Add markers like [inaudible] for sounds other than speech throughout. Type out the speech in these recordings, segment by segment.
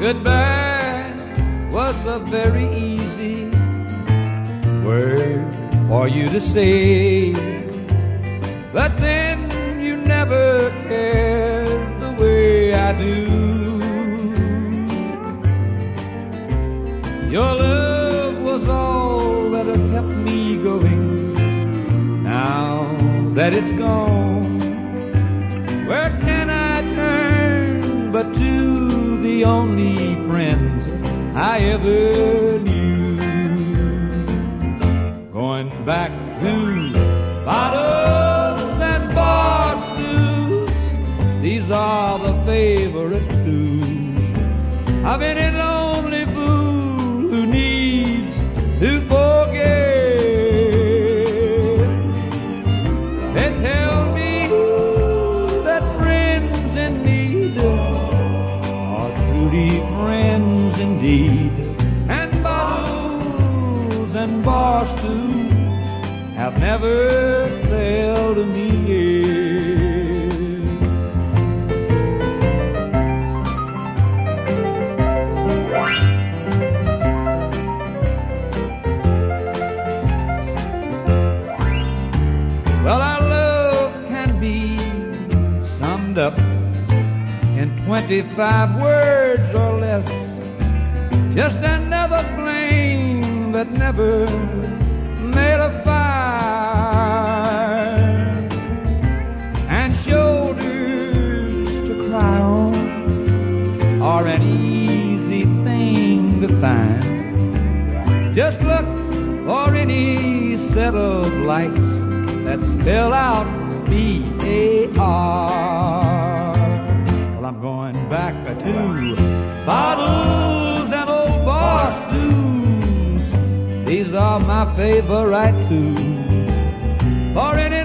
Goodbye was a very easy word for you to say. But then you never cared the way I do. Your love was all that kept me going. Now that it's gone, but to the only friends I ever knew. Going back to bottles and bar stools, these are the favorite tunes been in lonely never failed me yet. Well, our love can be summed up in 25 words or less. Just another flame that never set of lights that spell out B-A-R. Well, I'm going back to bottles and old bar stools. These are my favorite tunes for any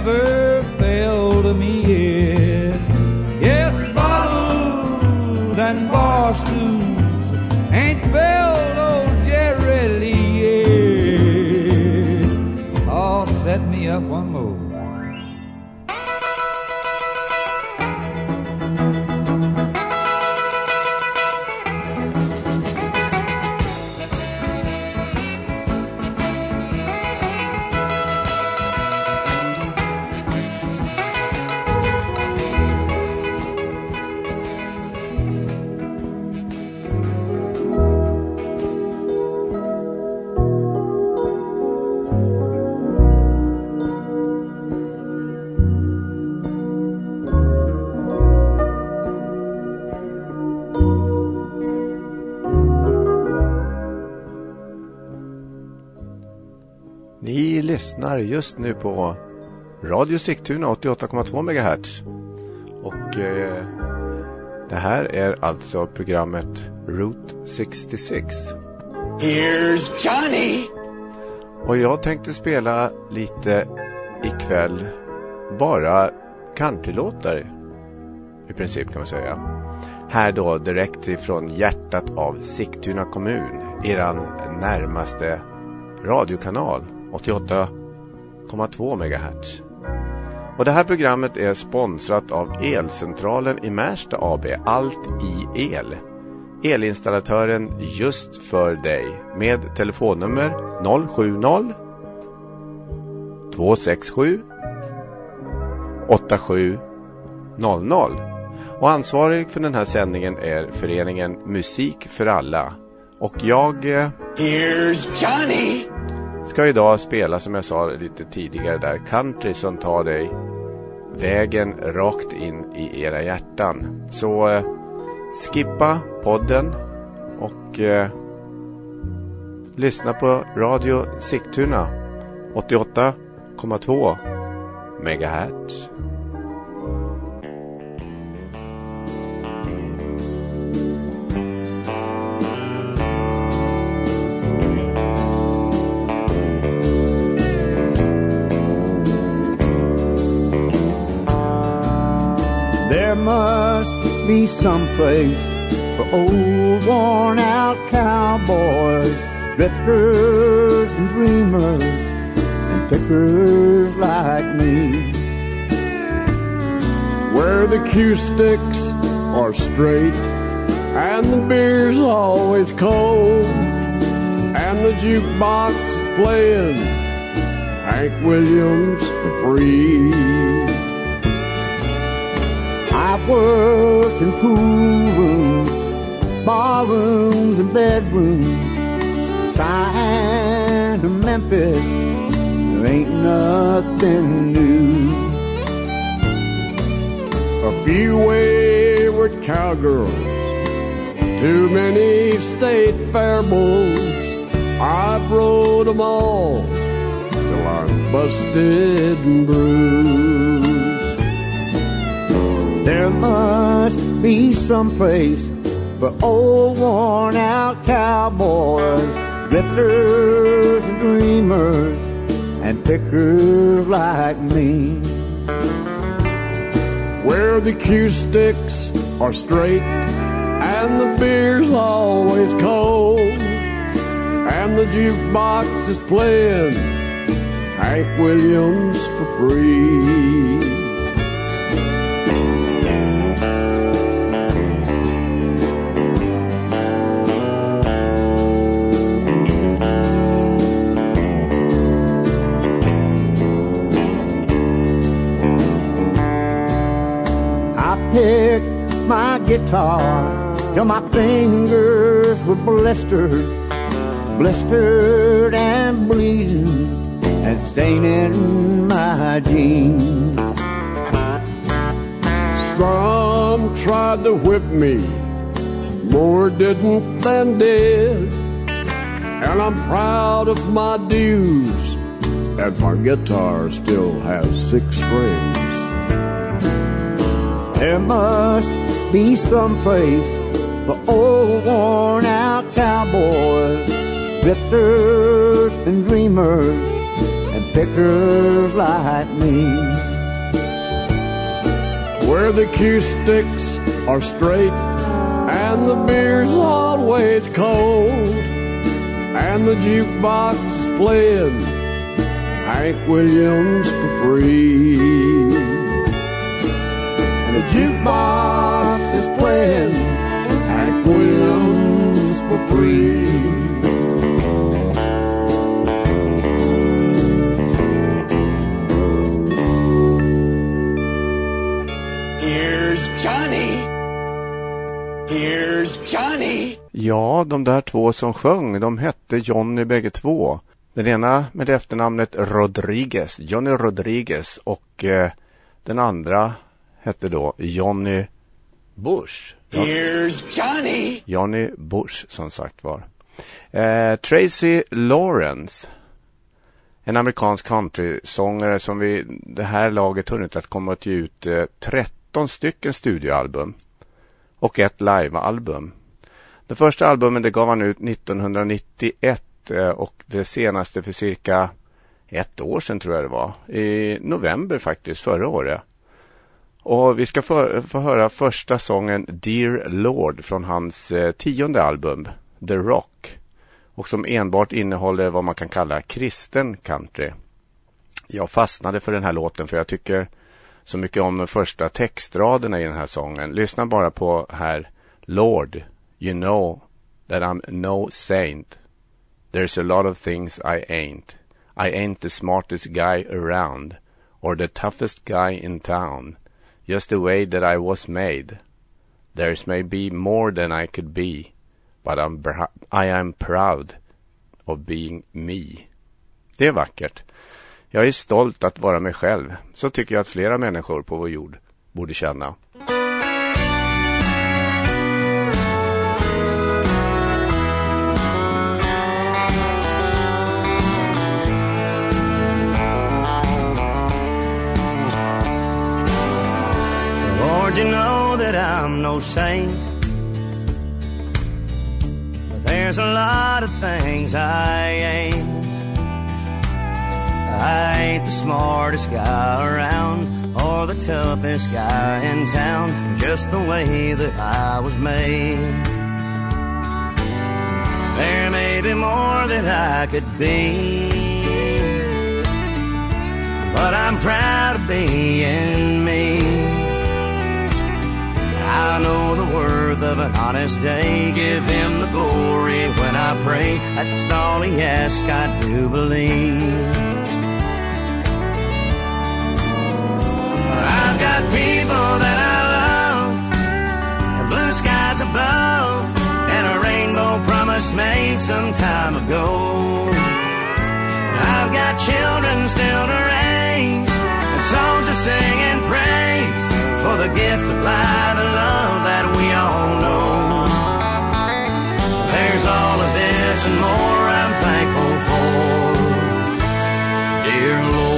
never lyssnar just nu på Radio Sigtuna 88,2 MHz. Och eh, det här är alltså programmet Route 66. Here's Johnny! Och jag tänkte spela lite ikväll bara countrylåtar i princip kan man säga. Här då direkt ifrån hjärtat av Sigtuna kommun, eran närmaste radiokanal 88,2 MHz. Och det här programmet är sponsrat av Elcentralen i Märsta AB, Allt i el. Elinstallatören just för dig med telefonnummer 070 267 8700. Och ansvarig för den här sändningen är föreningen Musik för alla. Och jag eh, Here's Johnny! Ska idag spela som jag sa lite tidigare där country som tar dig vägen rakt in i era hjärtan. Så eh, skippa podden och eh, lyssna på Radio Sigtuna 88,2 megahertz. Be some place for old worn out cowboys, drifters and dreamers, and pickers like me. Where the cue sticks are straight and the beer's always cold and the jukebox is playing Hank Williams for free. I've worked in pool rooms, bar rooms, and bedrooms. Trying to Memphis, there ain't nothing new. A few wayward cowgirls, too many state fair bulls. I've rode 'em all till I'm busted and bruised. There must be some place for old worn out cowboys, drifters and dreamers, and pickers like me. Where the cue sticks are straight and the beer's always cold and the jukebox is playing Hank Williams for free. I picked my guitar till my fingers were blistered, blistered and bleeding and staining my jeans. Some tried to whip me, more didn't than did. And I'm proud of my dues, and my guitar still has six strings. There must be some place for old worn out cowboys, drifters and dreamers, and pickers like me. Where the cue sticks are straight and the beer's always cold and the jukebox is playing Hank Williams for free. Jukebox is playing Hank Williams for free. Here's Johnny. Here's Johnny. Ja, de där två som sjöng, de hette Johnny bägge två. Den ena med efternamnet Rodriguez, Johnny Rodriguez och eh, den andra hette då Johnny Bush. Here's Johnny. Johnny Bush som sagt var. Eh, Tracy Lawrence. En amerikansk countrysångare som vi det här laget hunnit att komma att ge ut eh, 13 stycken studioalbum. Och ett livealbum. Det första albumet det gav han ut 1991 eh, och det senaste för cirka ett år sedan tror jag det var. I november faktiskt förra året. Och vi ska få, få höra första sången Dear Lord från hans eh, tionde album The Rock. Och som enbart innehåller vad man kan kalla kristen country. Jag fastnade för den här låten för jag tycker så mycket om de första textraderna i den här sången. Lyssna bara på här Lord, you know that I'm no saint. There's a lot of things I ain't. I ain't the smartest guy around or the toughest guy in town. Just the way that I was made. There's maybe more than I could be, but I'm br- I am proud of being me. Det är vackert. Jag är stolt att vara mig själv. Så tycker jag att flera människor på vår jord borde känna. Lord, you know that I'm no saint. But there's a lot of things I ain't. I ain't the smartest guy around or the toughest guy in town, just the way that I was made. There may be more that I could be, but I'm proud of being me. I know the worth of an honest day. Give him the glory when I pray. That's all he asks, I do believe. I've got people that I love, and blue skies above, and a rainbow promise made some time ago. I've got children still to raise, and songs to sing and praise for the gift of life and love that we all know. There's all of this and more I'm thankful for, dear Lord.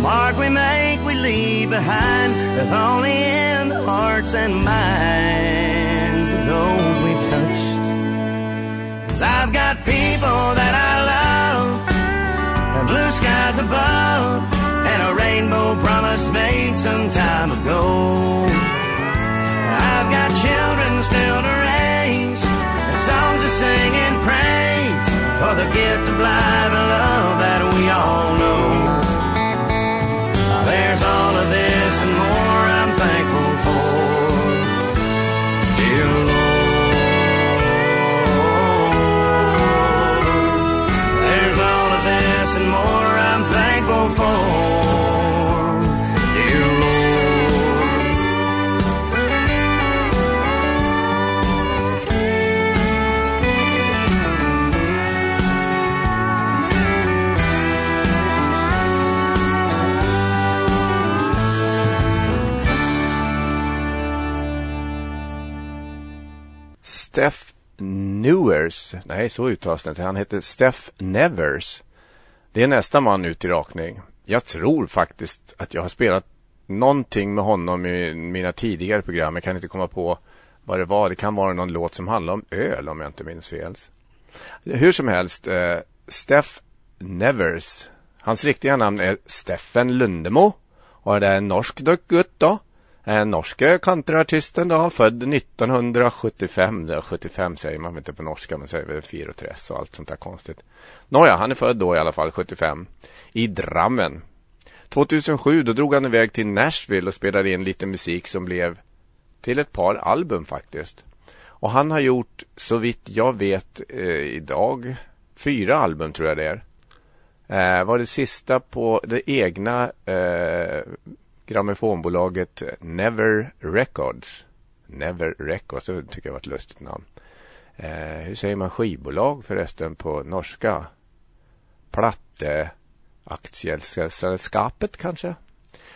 Mark we make, we leave behind. If only in the hearts and minds of those we touched. Cause I've got people that I love, and blue skies above, and a rainbow promise made some time ago. I've got children still to raise, and songs to sing and praise for the gift of life and love that we all know. Nevers. nej så uttalas det inte, han heter Steph Nevers. Det är nästa man ut i rakning. Jag tror faktiskt att jag har spelat någonting med honom i mina tidigare program. Jag kan inte komma på vad det var. Det kan vara någon låt som handlar om öl om jag inte minns fel. Hur som helst, eh, Steph Nevers. Hans riktiga namn är Steffen Lundemo och det är en norsk gutt då. En norske countryartisten då, född 1975. Det är 75 säger man inte på norska, men säger väl fyra och tres och allt sånt där konstigt. Nåja, han är född då i alla fall 75 i Drammen. 2007 då drog han iväg till Nashville och spelade in lite musik som blev till ett par album faktiskt. Och han har gjort, så vitt jag vet eh, idag, fyra album tror jag det är. Eh, var det sista på det egna eh, grammofonbolaget Never Records. Never Records, det tycker jag var ett lustigt namn. Eh, hur säger man skivbolag förresten på norska? Platte Aktiesällskapet kanske?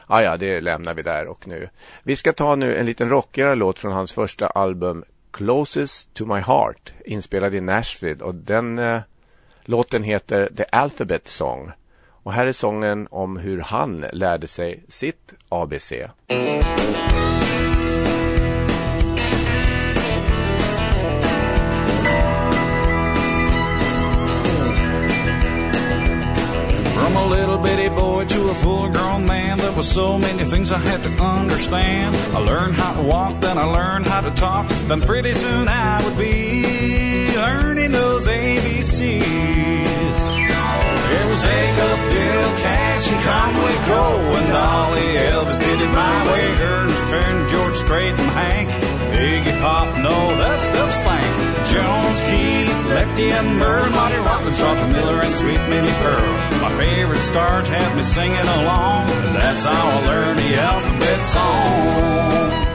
Ah, ja, det lämnar vi där och nu. Vi ska ta nu en liten rockigare låt från hans första album Closest to my heart inspelad i Nashville och den eh, låten heter The Alphabet Song. Och här är sången om hur han lärde sig sitt ABC. From a little bitty boy to a full grown man, there were so many things I had to understand. I learned how to walk, then I learned how to talk, then pretty soon I would be learning those ABCs. Jacob, Bill, Cash, and Conway Go, and Dolly Elvis did it my way. Ernst, Fern, George Strait, and Hank, Iggy Pop, no, that stuff stank. Jones, Keith, Lefty, and Merle, Monty Robbins, Roger Miller, and Sweet Minnie Pearl. My favorite stars had me singing along, that's how I learned the alphabet song.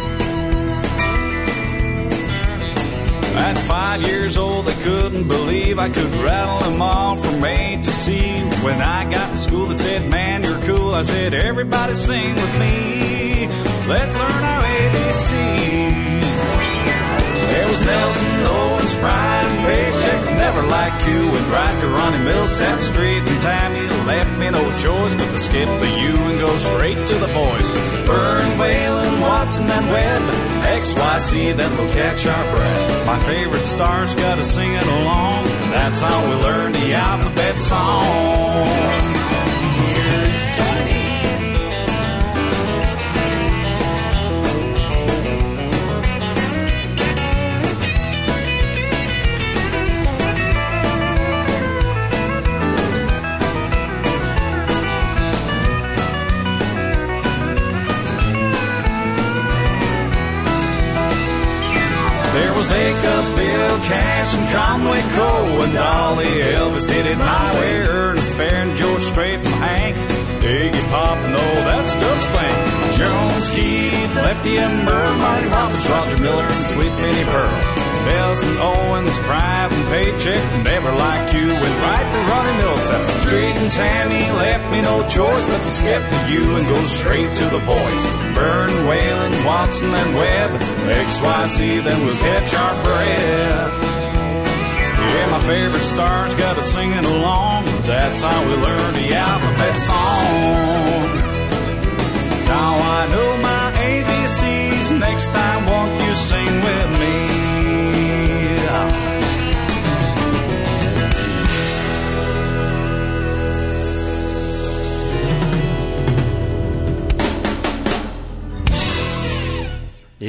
At five years old, I couldn't believe I could rattle them all from A to C. When I got to school, they said, Man, you're cool. I said, Everybody sing with me. Let's learn our ABC. Was Nelson, Owens, Pride, and Paycheck. Never like you. And right to Ronnie Millsap Street. And Tammy left me no choice but to skip the U and go straight to the boys. Burn, Whalen, Watson, and Webb. XYZ, then we'll catch our breath. My favorite stars got to sing it along. That's how we learn the alphabet song. Cash, and Conway Coe, and Dolly Elvis did it my way. Ernest Fair and George Strait and Hank, Iggy Pop and all that stuff stank. Jones, Keith, Lefty and Merle, Marty Roberts, Roger Miller, and Sweet Minnie Pearl. Bells and Owens, Pride and Paycheck, never like you, and right to Ronnie Millsap. Street and Tammy left me no choice but to skip the U and go straight to the boys. Byrne, Whalen, Watson, and Webb, XYZ, then we'll catch our breath. Yeah, my favorite stars got us singing along. That's how we learn the alphabet song. Now I know my ABCs. Next time, won't you sing with me?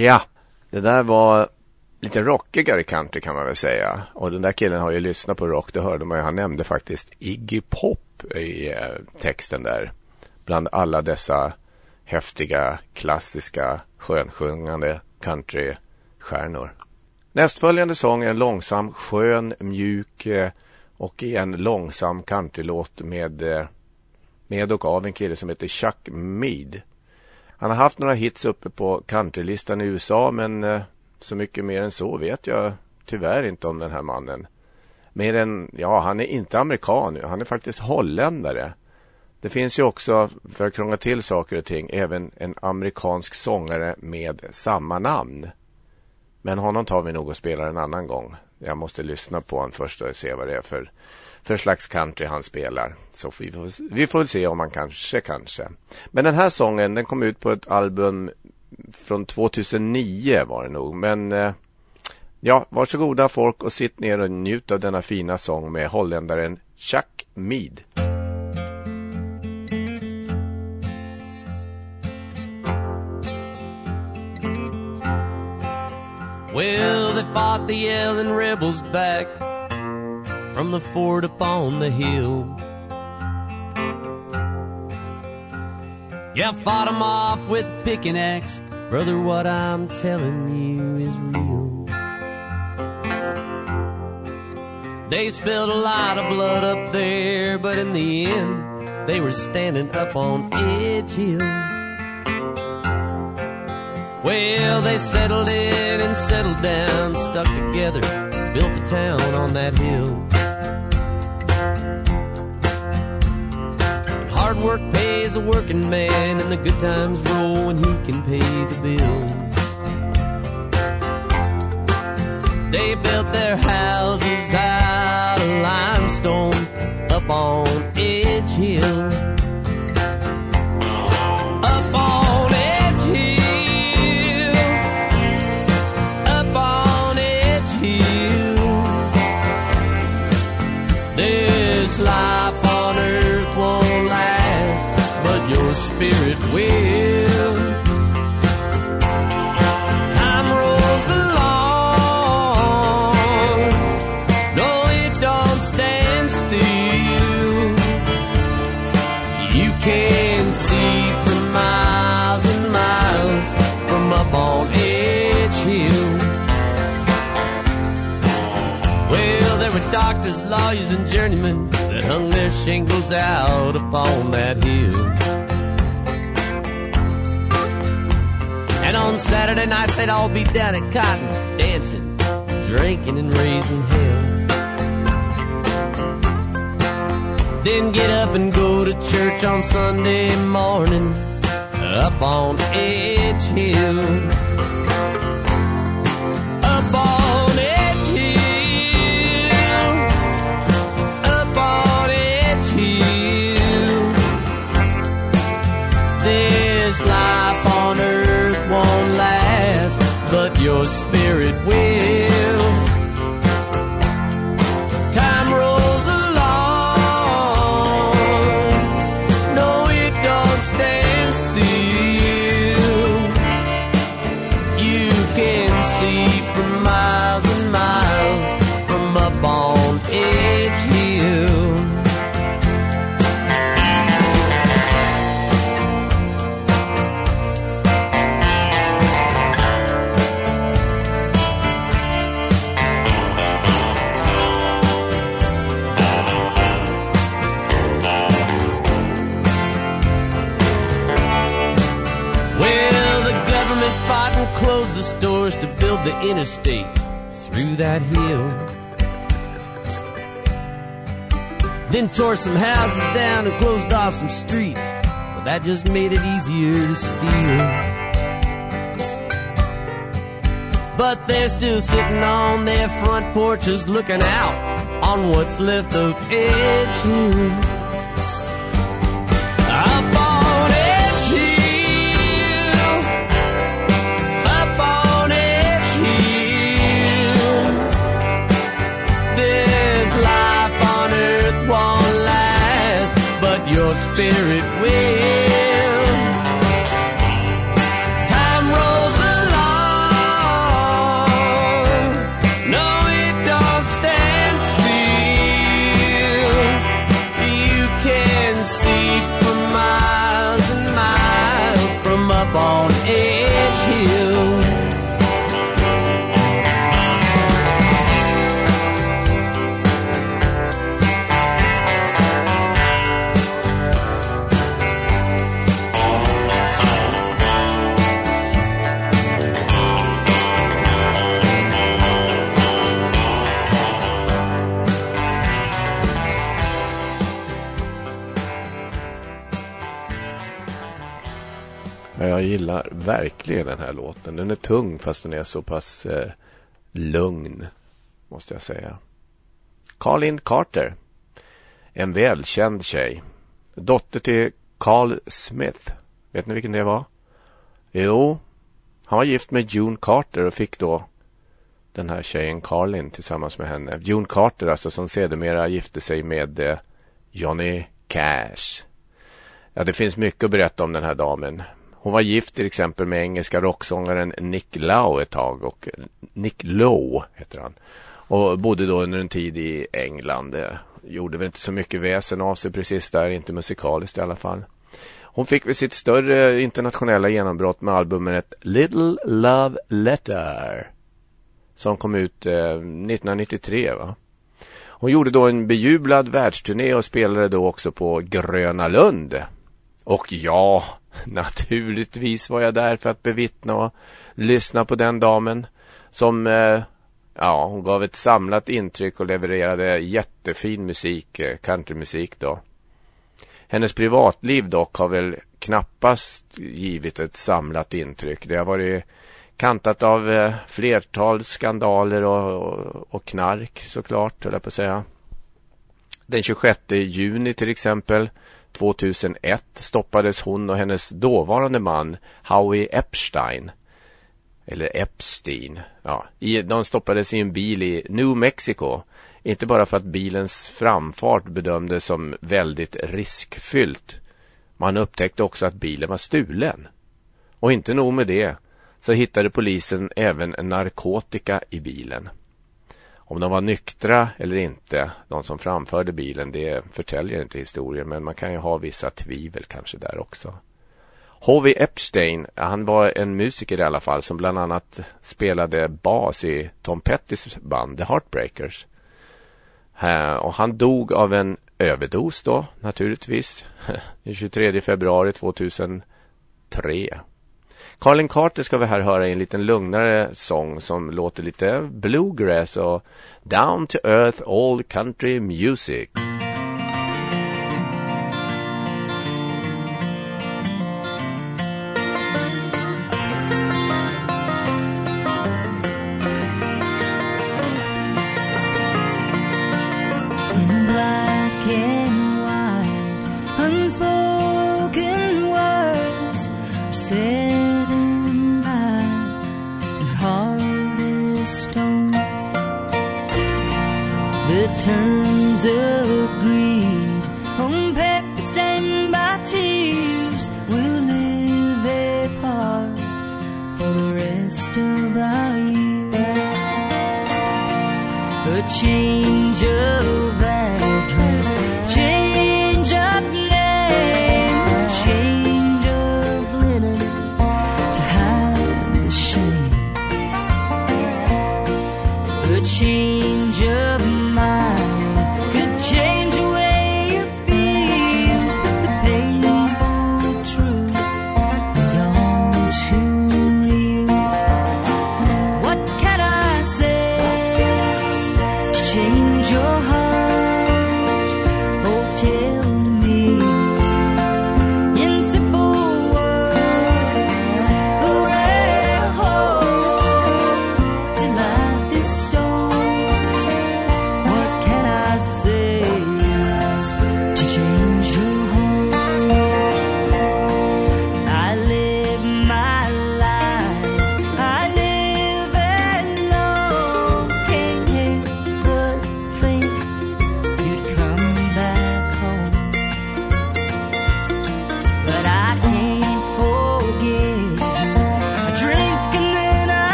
Ja, det där var lite rockigare country kan man väl säga. Och den där killen har ju lyssnat på rock, det hörde man ju. Han nämnde faktiskt Iggy Pop i eh, texten där. Bland alla dessa häftiga, klassiska, skönsjungande countrystjärnor. Nästföljande sång är en långsam, skön, mjuk eh, och och en långsam countrylåt med, eh, med och av en kille som heter Chuck Mead. Han har haft några hits uppe på countrylistan i USA men eh, så mycket mer än så vet jag tyvärr inte om den här mannen. Mer än, ja han är inte amerikan, han är faktiskt holländare. Det finns ju också, för att krångla till saker och ting, även en amerikansk sångare med samma namn. Men honom tar vi nog och spelar en annan gång. Jag måste lyssna på honom först och se vad det är för, för slags country han spelar. Så vi får, vi får väl se om han kanske, kanske. Men den här sången den kom ut på ett album från 2009 var det nog. Men eh, ja, varsågoda folk och sitt ner och njut av denna fina sång med holländaren Chuck Mead. Well, they fought the yelling rebels back from the fort upon the hill. Yeah, fought fought 'em off with pick and axe. Brother, what I'm telling you is real. They spilled a lot of blood up there, but in the end, they were standing up on Edge Hill. Well, they settled in and settled down, stuck together, built a town on that hill. Hard work pays a working man, and the good times roll when he can pay the bills. They built their houses out of limestone up on Edge Hill. Lawyers, and journeymen that hung their shingles out upon that hill. And on Saturday night, they'd all be down at Cotton's dancing, drinking, and raising hell. Then get up and go to church on Sunday morning up on Edge Hill. Your spirit will. Interstate through that hill. Then tore some houses down and closed off some streets. But that just made it easier to steal. But they're still sitting on their front porches looking out on what's left of Edge Hill. Spirit verkligen den här låten. Den är tung fast den är så pass eh, lugn. Måste jag säga. Carlin Carter. En välkänd tjej. Dotter till Carl Smith. Vet ni vilken det var? Jo, han var gift med June Carter och fick då den här tjejen Carlin tillsammans med henne. June Carter alltså som sedermera gifte sig med eh, Johnny Cash. Ja, det finns mycket att berätta om den här damen. Hon var gift till exempel med engelska rocksångaren Nick Lowe ett tag och eh, Nick Lowe heter han. Och bodde då under en tid i England. Eh, gjorde väl inte så mycket väsen av sig precis där, inte musikaliskt i alla fall. Hon fick väl sitt större internationella genombrott med albumet Little Love Letter. Som kom ut eh, 1993 va. Hon gjorde då en bejublad världsturné och spelade då också på Gröna Lund. Och ja, [laughs] naturligtvis var jag där för att bevittna och lyssna på den damen som eh, ja, hon gav ett samlat intryck och levererade jättefin musik, eh, countrymusik då. Hennes privatliv dock har väl knappast givit ett samlat intryck. Det har varit kantat av eh, flertal skandaler och, och, och knark såklart, höll jag på att säga. Den 26 juni till exempel 2001 stoppades hon och hennes dåvarande man Howie Epstein eller Epstein. Ja, i, de stoppades i en bil i New Mexico. Inte bara för att bilens framfart bedömdes som väldigt riskfyllt. Man upptäckte också att bilen var stulen. Och inte nog med det så hittade polisen även narkotika i bilen. Om de var nyktra eller inte, de som framförde bilen, det förtäljer inte historien men man kan ju ha vissa tvivel kanske där också. H.V. Epstein, han var en musiker i alla fall som bland annat spelade bas i Tom Pettys band The Heartbreakers. Och han dog av en överdos då naturligtvis [laughs] den 23 februari 2003. Carlin Carter ska vi här höra i en liten lugnare sång som låter lite bluegrass och down to earth old country music.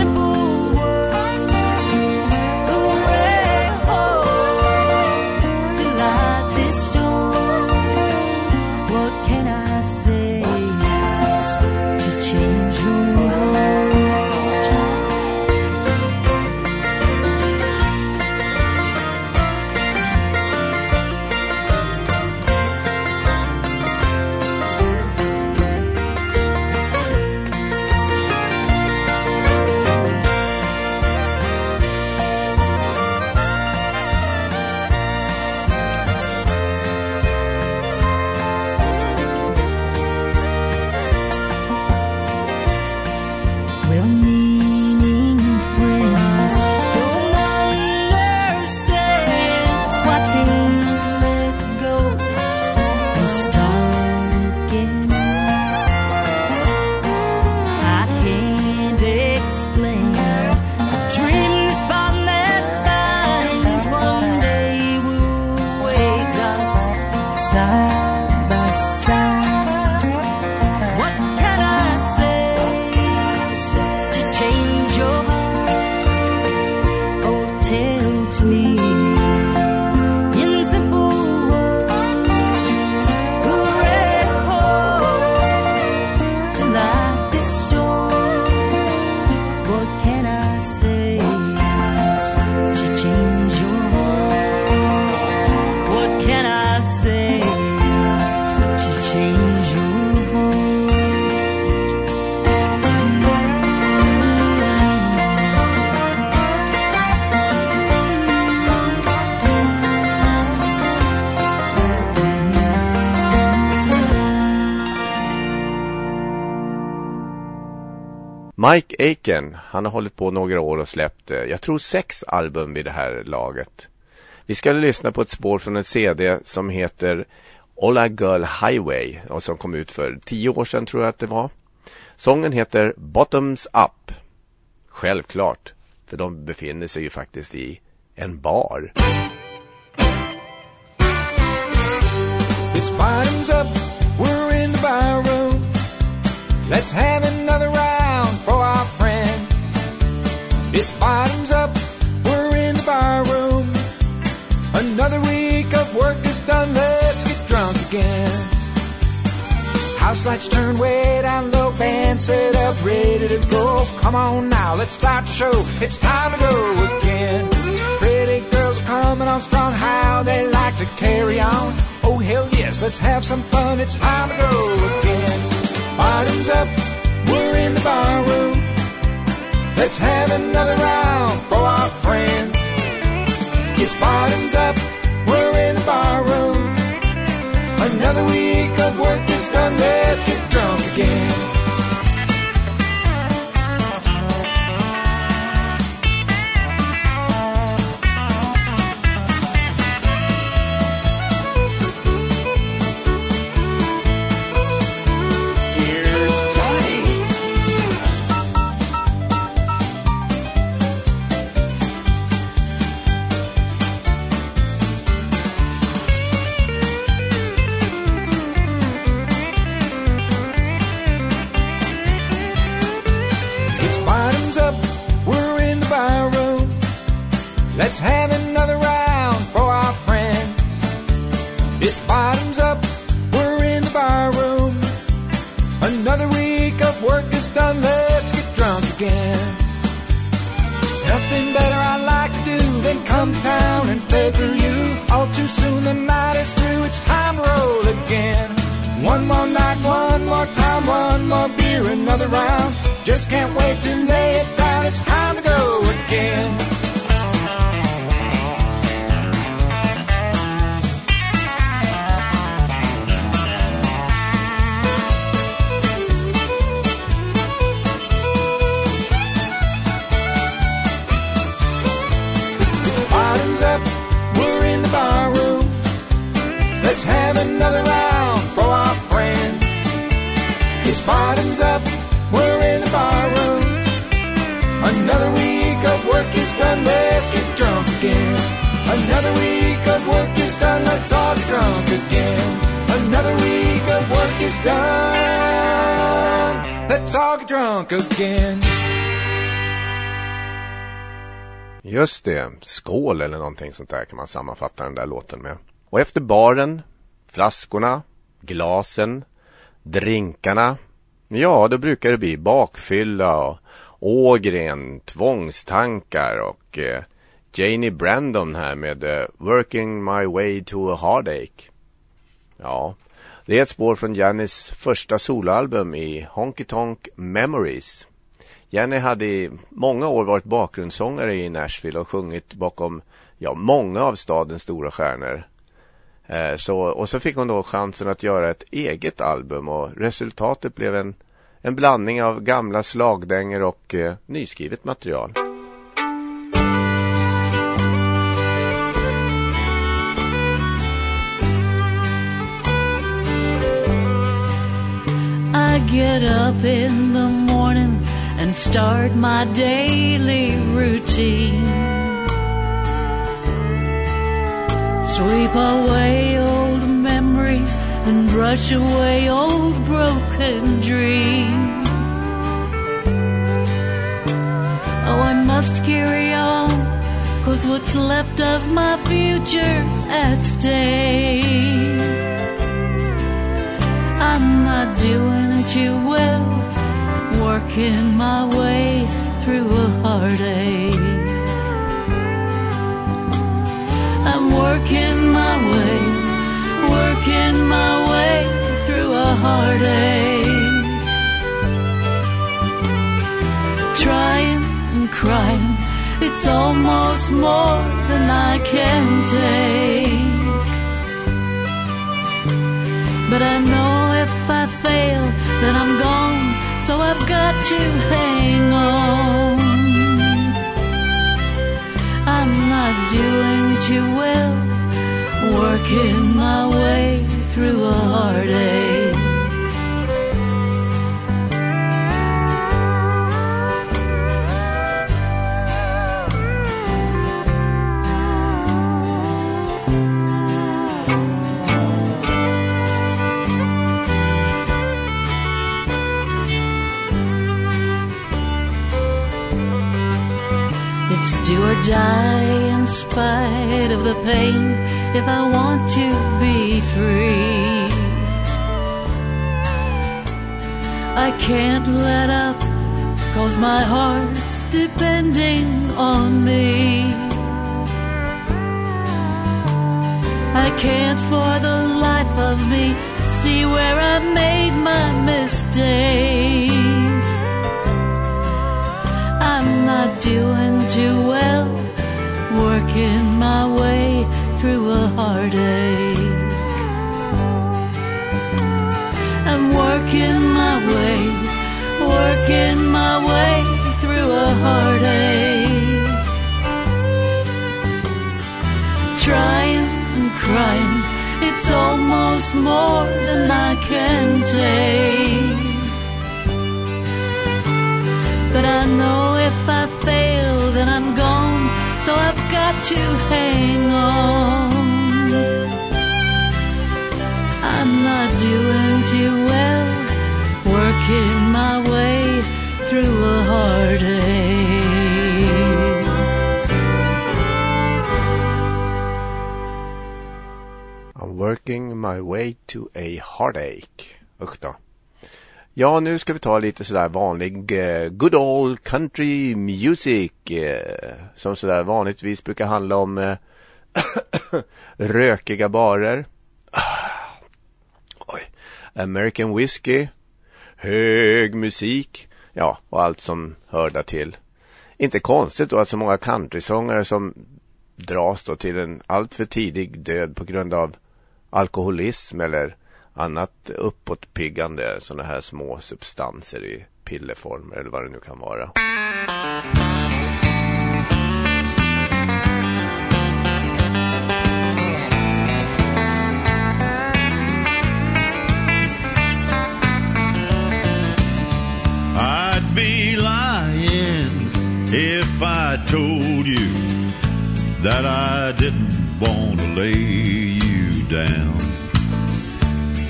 Simple Mike Aiken, han har hållit på några år och släppt, eh, jag tror sex album vid det här laget. Vi ska lyssna på ett spår från en CD som heter Ola Girl Highway och som kom ut för tio år sedan tror jag att det var. Sången heter Bottoms Up. Självklart, för de befinner sig ju faktiskt i en bar. It's bottoms up, we're in the bar room. Let's have another round for. It's bottoms up, we're in the bar room. Another week of work is done, let's get drunk again. House lights turn way down low, band set up, ready to go. Come on now, let's start the show. It's time to go again. Pretty girls are coming on strong, how they like to carry on. Oh hell yes, let's have some fun. It's time to go again. Bottoms up, we're in the bar room. Let's have another round for our friends. It's bottoms up, we're in the bar room. Another week of work någonting sånt där kan man sammanfatta den där låten med. Och efter baren, flaskorna, glasen, drinkarna. Ja, då brukar det bli bakfylla och Ågren, tvångstankar och eh, Janie Brandon här med eh, Working My Way to a Heartache. Ja, det är ett spår från Janis första soloalbum i Honky Tonk Memories. Jenny hade i många år varit bakgrundssångare i Nashville och sjungit bakom ja, många av stadens stora stjärnor. Eh, så, och så fick hon då chansen att göra ett eget album och resultatet blev en, en blandning av gamla slagdänger och eh, nyskrivet material. I get up in the morning and start my daily routine. Sweep away old memories and brush away old broken dreams. Oh, I must carry on, cause what's left of my future's at stake. I'm not doing too well, working my way through a heartache. I'm working my way, working my way through a heartache. Trying and crying, it's almost more than I can take. But I know if I fail, then I'm gone. So I've got to hang on. Not doing too well, working my way through a heartache. It's do or die spite of the pain if I want to be free. I can't let up cause my heart's depending on me. I can't for the life of me see where I made my mistake. I'm not doing too well, working my way through a heartache. I'm working my way, working my way through a heartache. Trying and crying, it's almost more than I can take. But I know if I fail, to hang on. I'm not doing too well, working my way through a heartache. I'm working my way to a heartache. Usch då. Ja, nu ska vi ta lite sådär vanlig eh, good old country music eh, som sådär vanligtvis brukar handla om eh, [coughs] rökiga barer. Ah, oj. American whiskey, hög musik, ja, och allt som hör där till. Inte konstigt då att så många countrysångare som dras då till en alltför tidig död på grund av alkoholism eller annat uppåtpiggande sådana här små substanser i pillerform eller vad det nu kan vara. I'd be lying if I told you that I didn't want to lay you down.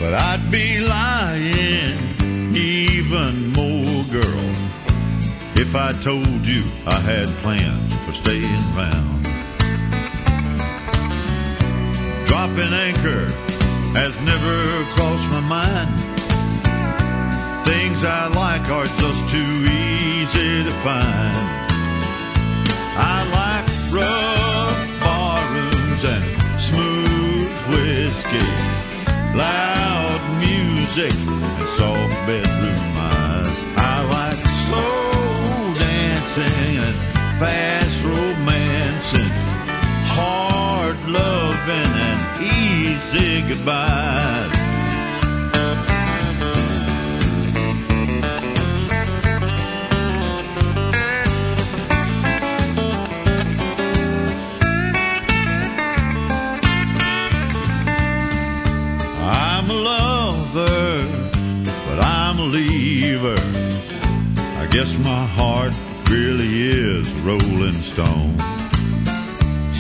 But I'd be lying even more, girl, if I told you I had plans for staying round. Dropping anchor has never crossed my mind. Things I like are just too easy to find. I like rough barrooms and smooth whiskey, loud music and soft bedroom eyes. I like slow dancing and fast romancing, hard loving and easy goodbyes. Rolling stone.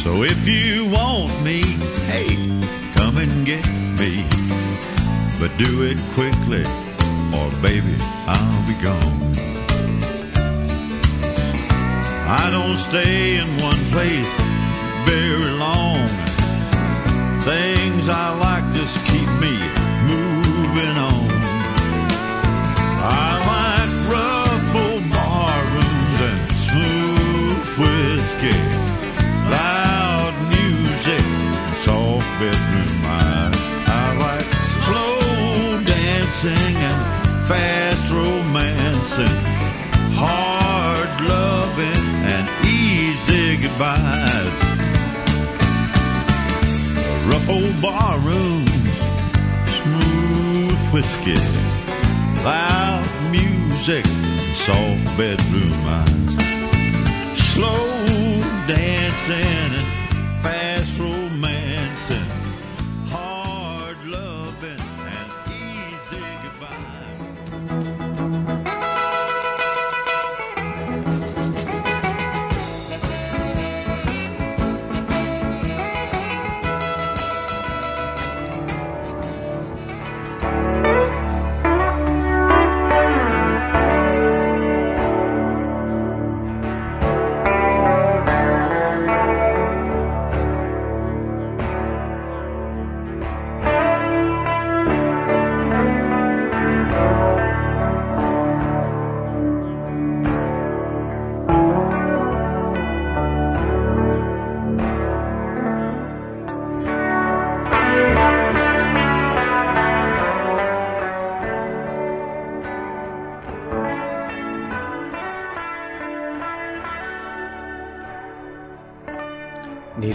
So if you want me, hey, come and get me. But do it quickly, or baby, I'll be gone. I don't stay in one place very long. Things I like just keep me moving on. Goodbyes rough old barroom, smooth whiskey, loud music, soft bedroom eyes, slow dancing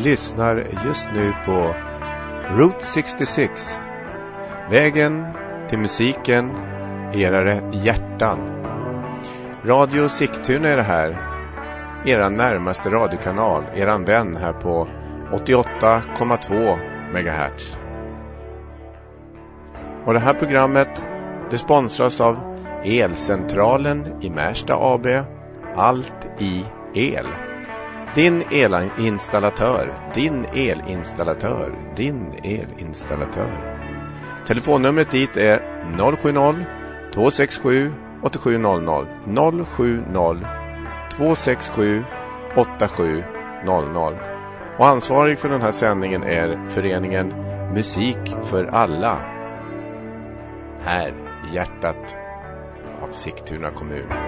lyssnar just nu på Route 66. Vägen till musiken i era hjärtan. Radio Sigtuna är det här. Era närmaste radiokanal. Eran vän här på 88,2 MHz. Och det här programmet det sponsras av Elcentralen i Märsta AB. Allt i el. Din elinstallatör, din elinstallatör, din elinstallatör. Telefonnumret dit är 070-267 8700 070 267 8700 och ansvarig för den här sändningen är föreningen Musik för alla här i hjärtat av Sigtuna kommun.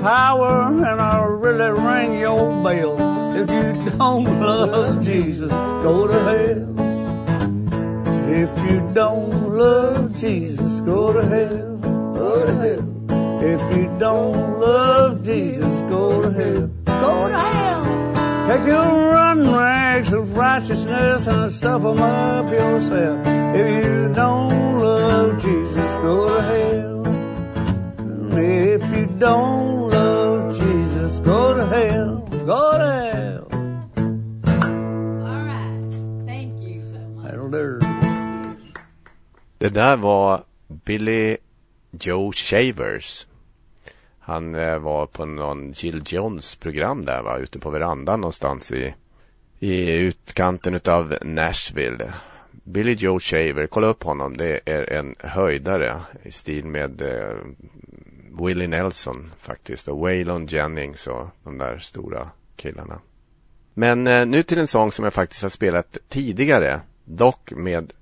Power and I'll really ring your bell. If you don't love Jesus, go to hell. Joe Shavers. Han eh, var på någon Jill Jones program där va, ute på verandan någonstans i, i utkanten utav Nashville. Billy Joe Shaver, kolla upp honom. Det är en höjdare i stil med eh, Willie Nelson faktiskt och Waylon Jennings och de där stora killarna. Men eh, nu till en sång som jag faktiskt har spelat tidigare. Dock med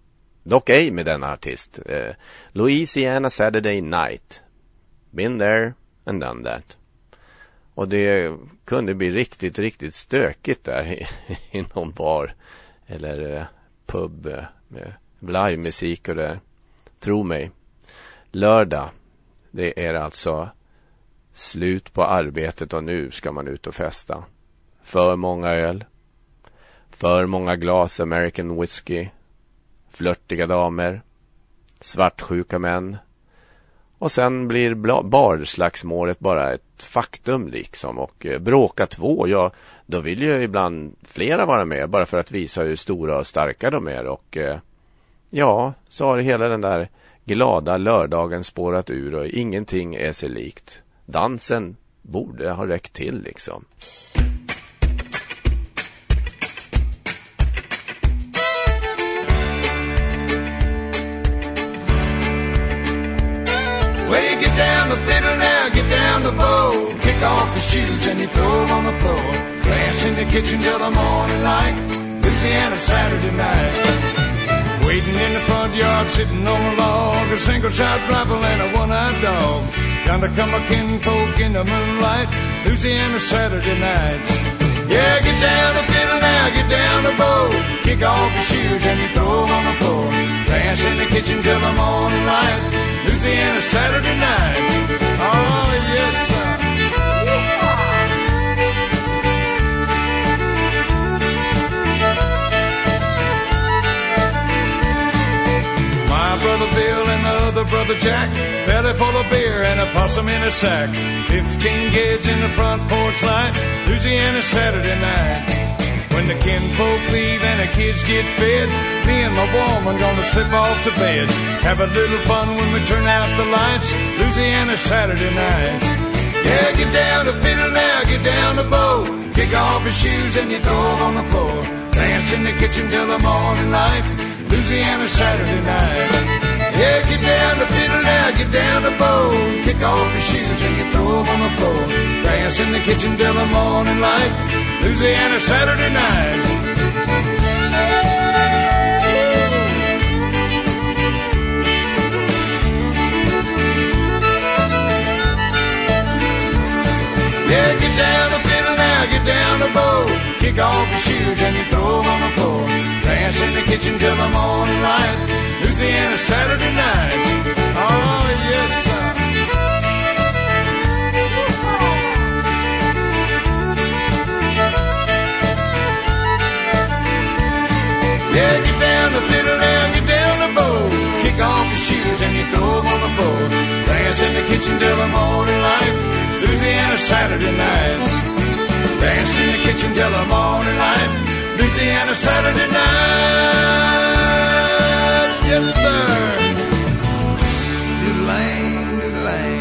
Dock ej med denna artist. Eh, Louisiana Saturday Night. Been there and done that. Och det kunde bli riktigt, riktigt stökigt där i, [laughs] i någon bar eller eh, pub eh, med livemusik och det. Tro mig. Lördag. Det är alltså slut på arbetet och nu ska man ut och festa. För många öl. För många glas American whiskey flörtiga damer, svartsjuka män. Och sen blir barslagsmålet bara ett faktum liksom och eh, bråka två, ja då vill ju ibland flera vara med bara för att visa hur stora och starka de är och eh, ja, så har hela den där glada lördagen spårat ur och ingenting är sig likt. Dansen borde ha räckt till liksom. Get down the fiddle now, get down the bow. Kick off your shoes and you throw them on the floor. Dance in the kitchen till the morning light. Louisiana Saturday night. Waiting in the front yard, sitting on a log, a single shot rifle and a one-eyed dog. Down to come a kinfolk in the moonlight, Louisiana Saturday night. Yeah, get down the fiddle now, get down the bow. Kick off your shoes and you throw them on the floor. Dance in the kitchen till the morning light. Louisiana Saturday night. Oh, yes, sir. My brother Bill and the other brother Jack, belly full of beer and a possum in a sack. Fifteen kids in the front porch light, Louisiana Saturday night. When the kinfolk leave and the kids get fed, me and my woman gonna slip off to bed. Have a little fun when we turn out the lights, Louisiana Saturday night. Yeah, get down the fiddle now, get down the bow. Kick off your shoes and you throw them on the floor. Dance in the kitchen till the morning light. Louisiana Saturday night. Yeah, get down to fiddle now, get down to bow. Kick off your shoes and you throw them on the floor. Dance in the kitchen till the morning light. Louisiana Saturday night. Yeah, get down to fiddle now, get down to bow. Kick off your shoes and you throw them on the floor. Dance in the kitchen till the morning light. Louisiana Saturday night. Oh, yes, sir. Yeah, get down to fiddle now, get down to bow. Kick off your shoes and you throw them on the floor. Dance in the kitchen till the morning light. Louisiana Saturday nights. Dance in the kitchen till the morning light. Louisiana Saturday night. Yes, sir. Doodle-lang, doodle-lang.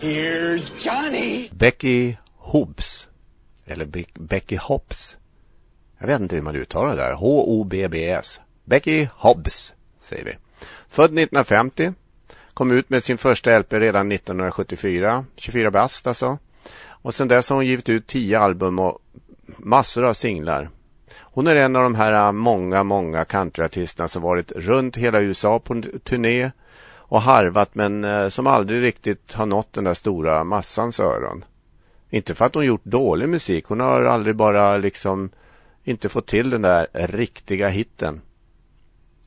Here's Johnny. Becky Hobbs. Eller Be- Becky Hobbs. Jag vet inte hur man uttalar det där. H-O-B-B-S. Becky Hobbs, säger vi. Född 1950. Kom ut med sin första LP redan 1974. 24 bast alltså. Och sen dess har hon givit ut 10 album och massor av singlar. Hon är en av de här äh, många, många countryartisterna som varit runt hela USA på en turné och harvat men äh, som aldrig riktigt har nått den där stora massans öron. Inte för att hon gjort dålig musik, hon har aldrig bara liksom inte fått till den där riktiga hitten.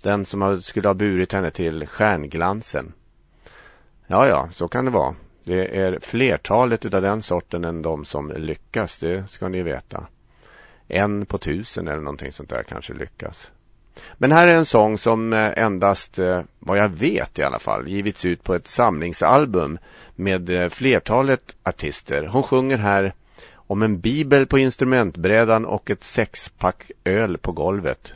Den som skulle ha burit henne till stjärnglansen. Ja, ja, så kan det vara. Det är flertalet utav den sorten än de som lyckas, det ska ni veta. En på tusen eller någonting sånt där kanske lyckas. Men här är en sång som eh, endast, eh, vad jag vet i alla fall, givits ut på ett samlingsalbum med eh, flertalet artister. Hon sjunger här om en bibel på instrumentbrädan och ett sexpack öl på golvet.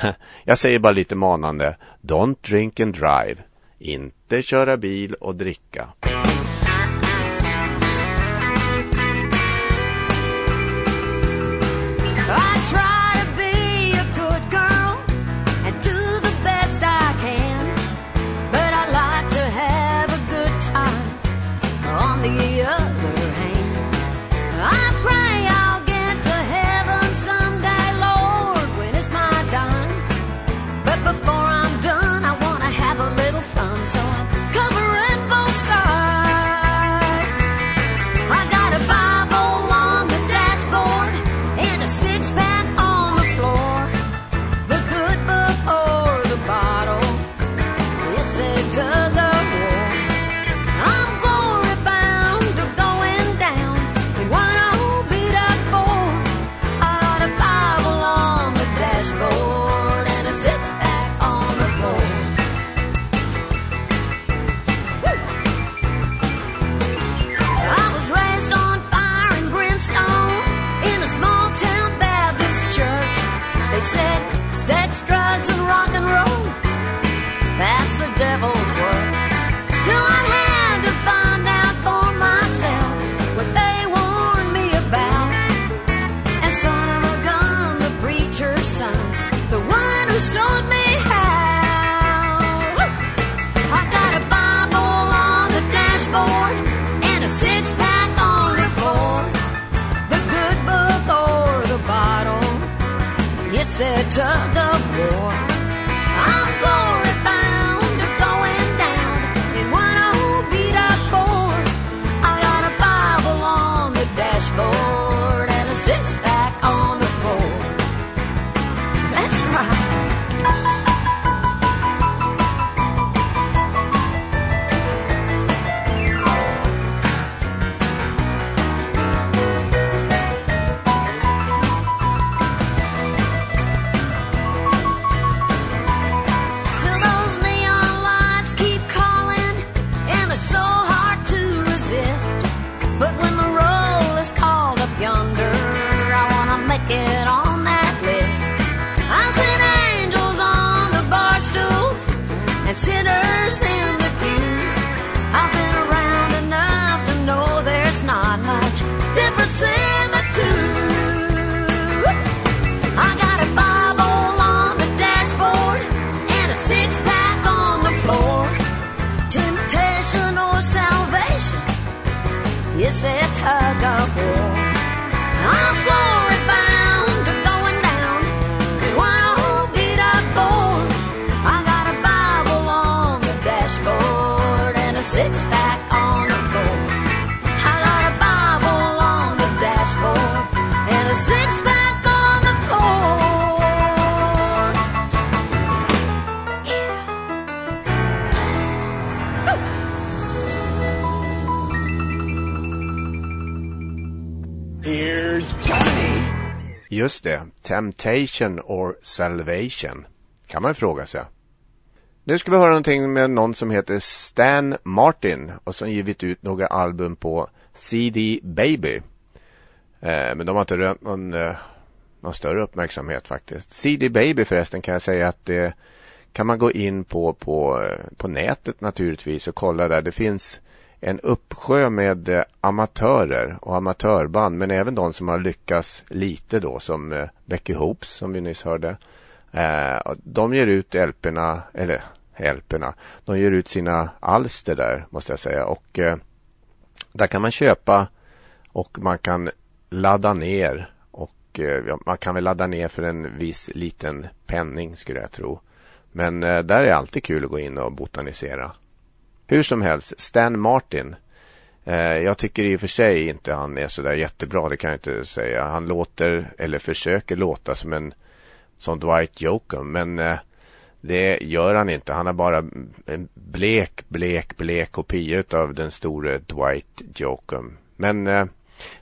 [laughs] Jag säger bara lite manande. Don't drink and drive. Inte inte köra bil och dricka. I try A tug of war. Not much difference in the two. I got a Bible on the dashboard and a six pack on the floor. Temptation or salvation, it's a Just det, Temptation or Salvation. Kan man fråga sig. Nu ska vi höra någonting med någon som heter Stan Martin och som givit ut några album på CD Baby. Eh, men de har inte rönt någon, eh, någon större uppmärksamhet faktiskt. CD Baby förresten kan jag säga att det kan man gå in på, på, eh, på nätet naturligtvis och kolla där. Det finns en uppsjö med eh, amatörer och amatörband men även de som har lyckats lite då som eh, Becky Hoops som vi nyss hörde. Eh, de ger ut LP'na, eller LP'na, de ger ut sina alster där måste jag säga och eh, där kan man köpa och man kan ladda ner och eh, man kan väl ladda ner för en viss liten penning skulle jag tro. Men eh, där är alltid kul att gå in och botanisera. Hur som helst, Stan Martin. Eh, jag tycker i och för sig inte han är sådär jättebra, det kan jag inte säga. Han låter, eller försöker låta som en som Dwight Yoakam, men eh, det gör han inte. Han har bara en blek, blek, blek kopia av den store Dwight Yoakam. Men eh,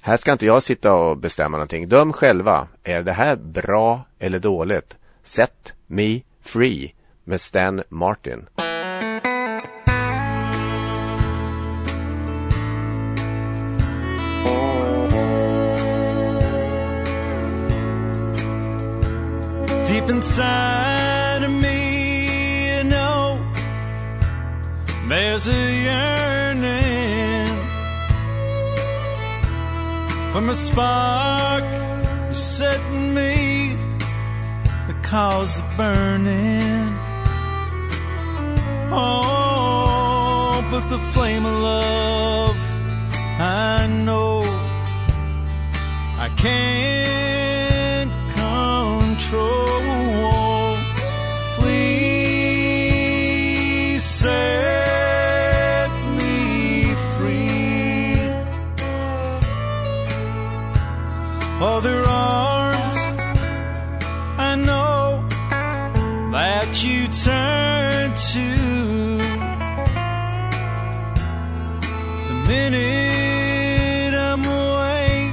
här ska inte jag sitta och bestämma någonting. Döm själva. Är det här bra eller dåligt? Set Me Free med Stan Martin. Inside of me, you know, there's a yearning from a spark you're setting me the cause of burning. Oh, but the flame of love, I know I can't control. Other arms, I know that you turn to. The minute I'm away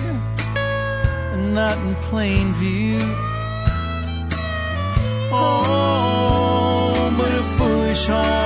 and not in plain view. Oh, but a foolish heart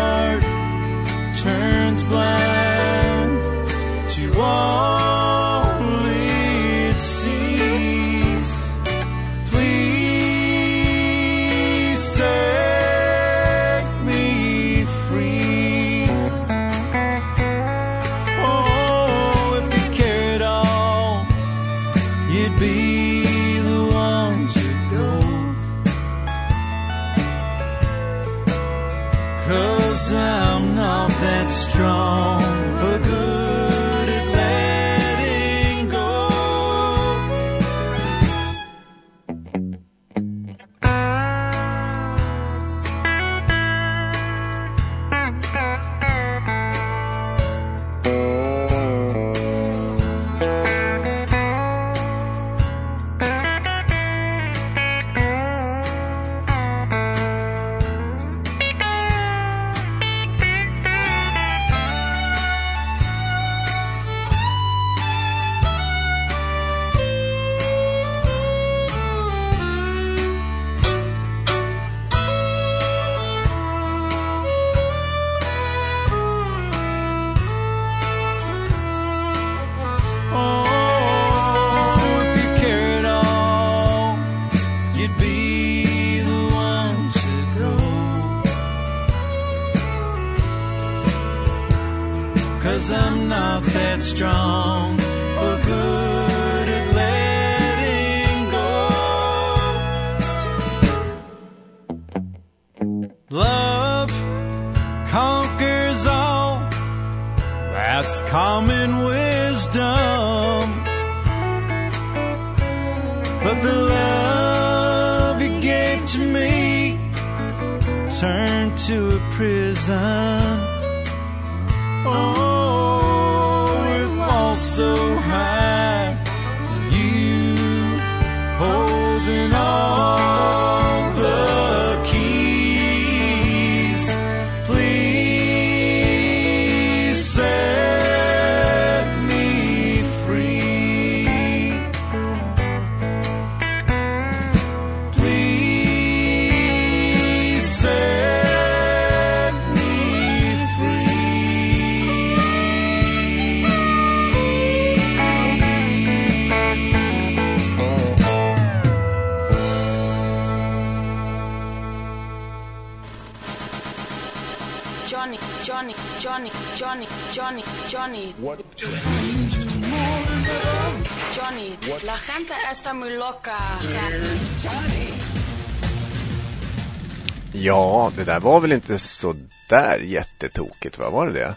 Ja, det där var väl inte så där jättetokigt, va? Var det det?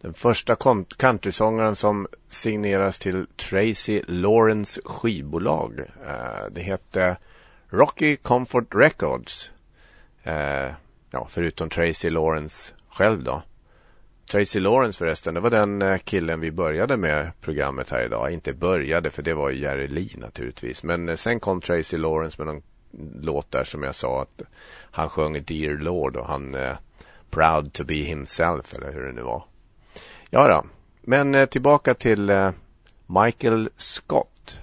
Den första countrysångaren som signeras till Tracy Lawrence skivbolag. Eh, det hette Rocky Comfort Records. Eh, ja, förutom Tracy Lawrence själv då. Tracy Lawrence förresten, det var den eh, killen vi började med programmet här idag. Inte började, för det var ju Jerry Lee naturligtvis. Men sen kom Tracy Lawrence med någon låt där som jag sa att han sjöng Dear Lord och han eh, Proud to be himself eller hur det nu var. Ja då. men eh, tillbaka till eh, Michael Scott.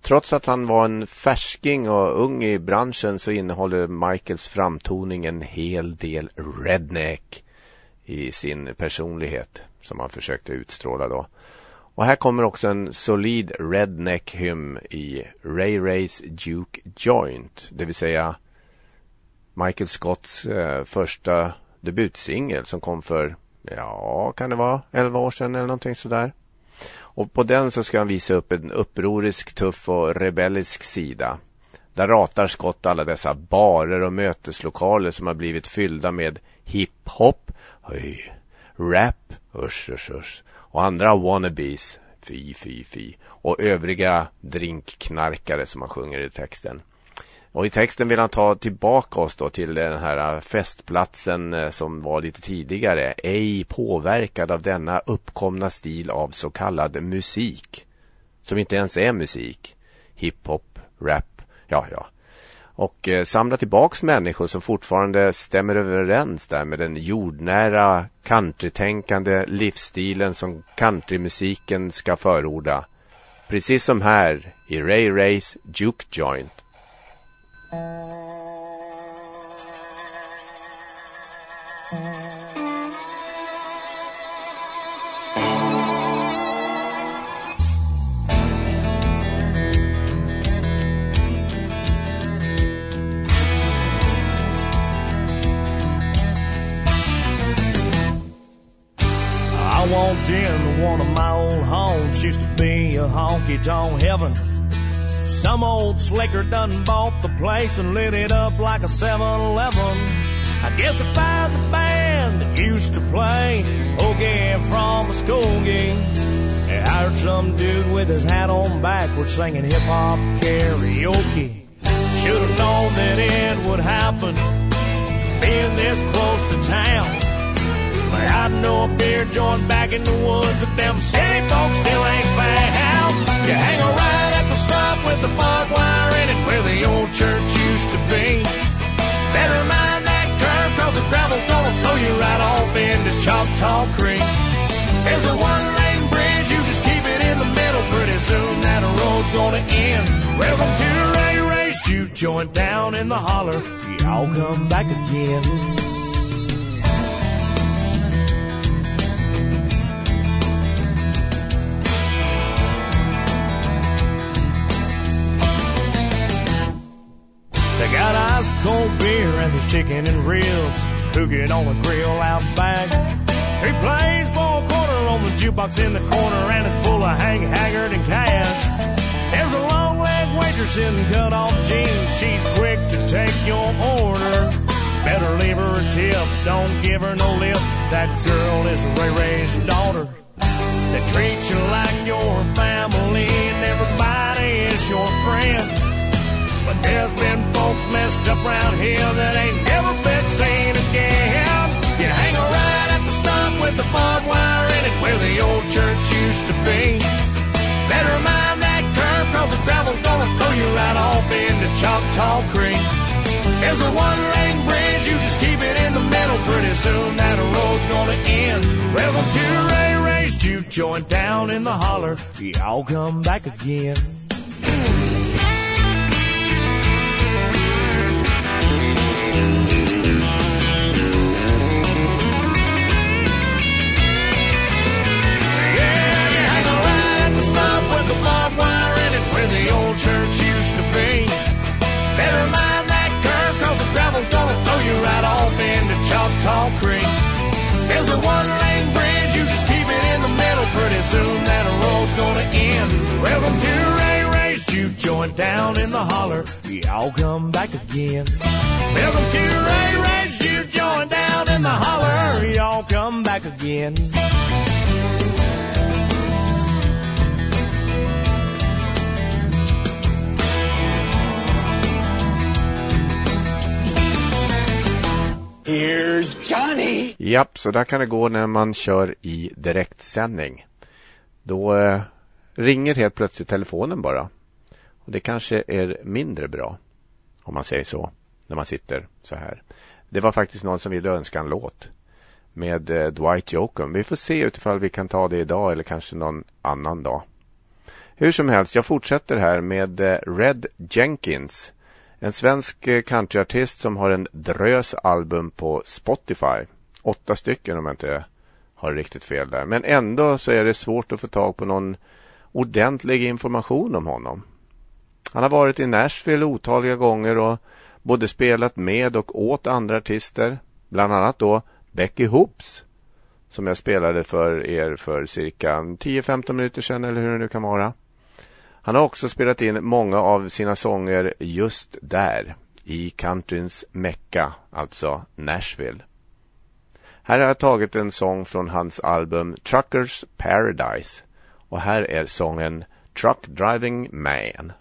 Trots att han var en färsking och ung i branschen så innehåller Michaels framtoning en hel del redneck i sin personlighet som han försökte utstråla då. Och här kommer också en solid redneck hymn i Ray Rays Duke Joint, det vill säga Michael Scotts eh, första debutsingel som kom för, ja, kan det vara 11 år sedan eller någonting sådär. Och på den så ska han visa upp en upprorisk, tuff och rebellisk sida. Där ratar Scott alla dessa barer och möteslokaler som har blivit fyllda med hiphop, rap, usch, usch, usch, och andra wannabes, fy, fy, fy, och övriga drinkknarkare som han sjunger i texten. Och i texten vill han ta tillbaka oss då till den här festplatsen eh, som var lite tidigare, ej påverkad av denna uppkomna stil av så kallad musik. Som inte ens är musik. Hiphop, rap, ja ja. Och eh, samla tillbaks människor som fortfarande stämmer överens där med den jordnära countrytänkande livsstilen som countrymusiken ska förorda. Precis som här i Ray Rays Juke Joint. Mm. Walked in one of my old homes, used to be a honky tonk heaven. Some old slicker done bought the place and lit it up like a 7 Eleven. I guess I found the band that used to play Oogie from a school game. I hired some dude with his hat on backwards singing hip hop karaoke. Should have known that it would happen, being this close to town. I know a beer joint back in the woods that them city folks still ain't found. You hang right at the stop with the barbed wire in it where the old church used to be. Better mind that curve cause the gravel's gonna throw you right off into Choctaw Creek. There's a one lane bridge, you just keep it in the middle. Pretty soon that road's gonna end. Welcome to Ray Ray's Juke Joint down in the holler. Y'all come back again. They got ice cold beer and there's chicken and ribs. Cooking on the grill out back. He plays a quarter on the jukebox in the corner and it's full of Hank Haggard and cash. There's a long leg waitress in cut off jeans. She's quick to take your order. Better leave her a tip. Don't give her no lip. That girl is Ray Ray's daughter. They treat you like round here that ain't never been seen again. You hang around at the stump with the barbed wire in it where the old church used to be. Better mind that curve cause the gravel's gonna throw you right off into Choctaw Creek. There's a one-lane bridge, you just keep it in the middle. Pretty soon that road's gonna end. Welcome to Ray Ray's juke joint down in the holler. Y'all come back again. Old church used to be. Better mind that curve cause the gravel's gonna throw you right off into Choctaw Creek. There's a one-lane bridge, you just keep it in the middle. Pretty soon that road's gonna end. Welcome to Ray Ray's juke joint down in the holler. Y'all come back again. Welcome to Ray Ray's juke joint down in the holler. Y'all come back again. Here's Johnny. Japp, så där kan det gå när man kör i direktsändning. Då eh, ringer helt plötsligt telefonen bara. Och det kanske är mindre bra, om man säger så, när man sitter så här. Det var faktiskt någon som ville önska en låt med eh, Dwight Jokum. Vi får se utifall vi kan ta det idag eller kanske någon annan dag. Hur som helst, jag fortsätter här med eh, Red Jenkins. En svensk eh, countryartist som har en drös album på Spotify. Åtta stycken om jag inte har riktigt fel där. Men ändå så är det svårt att få tag på någon ordentlig information om honom. Han har varit i Nashville otaliga gånger och både spelat med och åt andra artister. Bland annat då Becky Hoops som jag spelade för er för cirka 10-15 minuter sedan eller hur det nu kan vara. Han har också spelat in många av sina sånger just där, i countryns mecka, alltså Nashville. Här har jag tagit en sång från hans album Truckers Paradise och här är sången Truck Driving Man.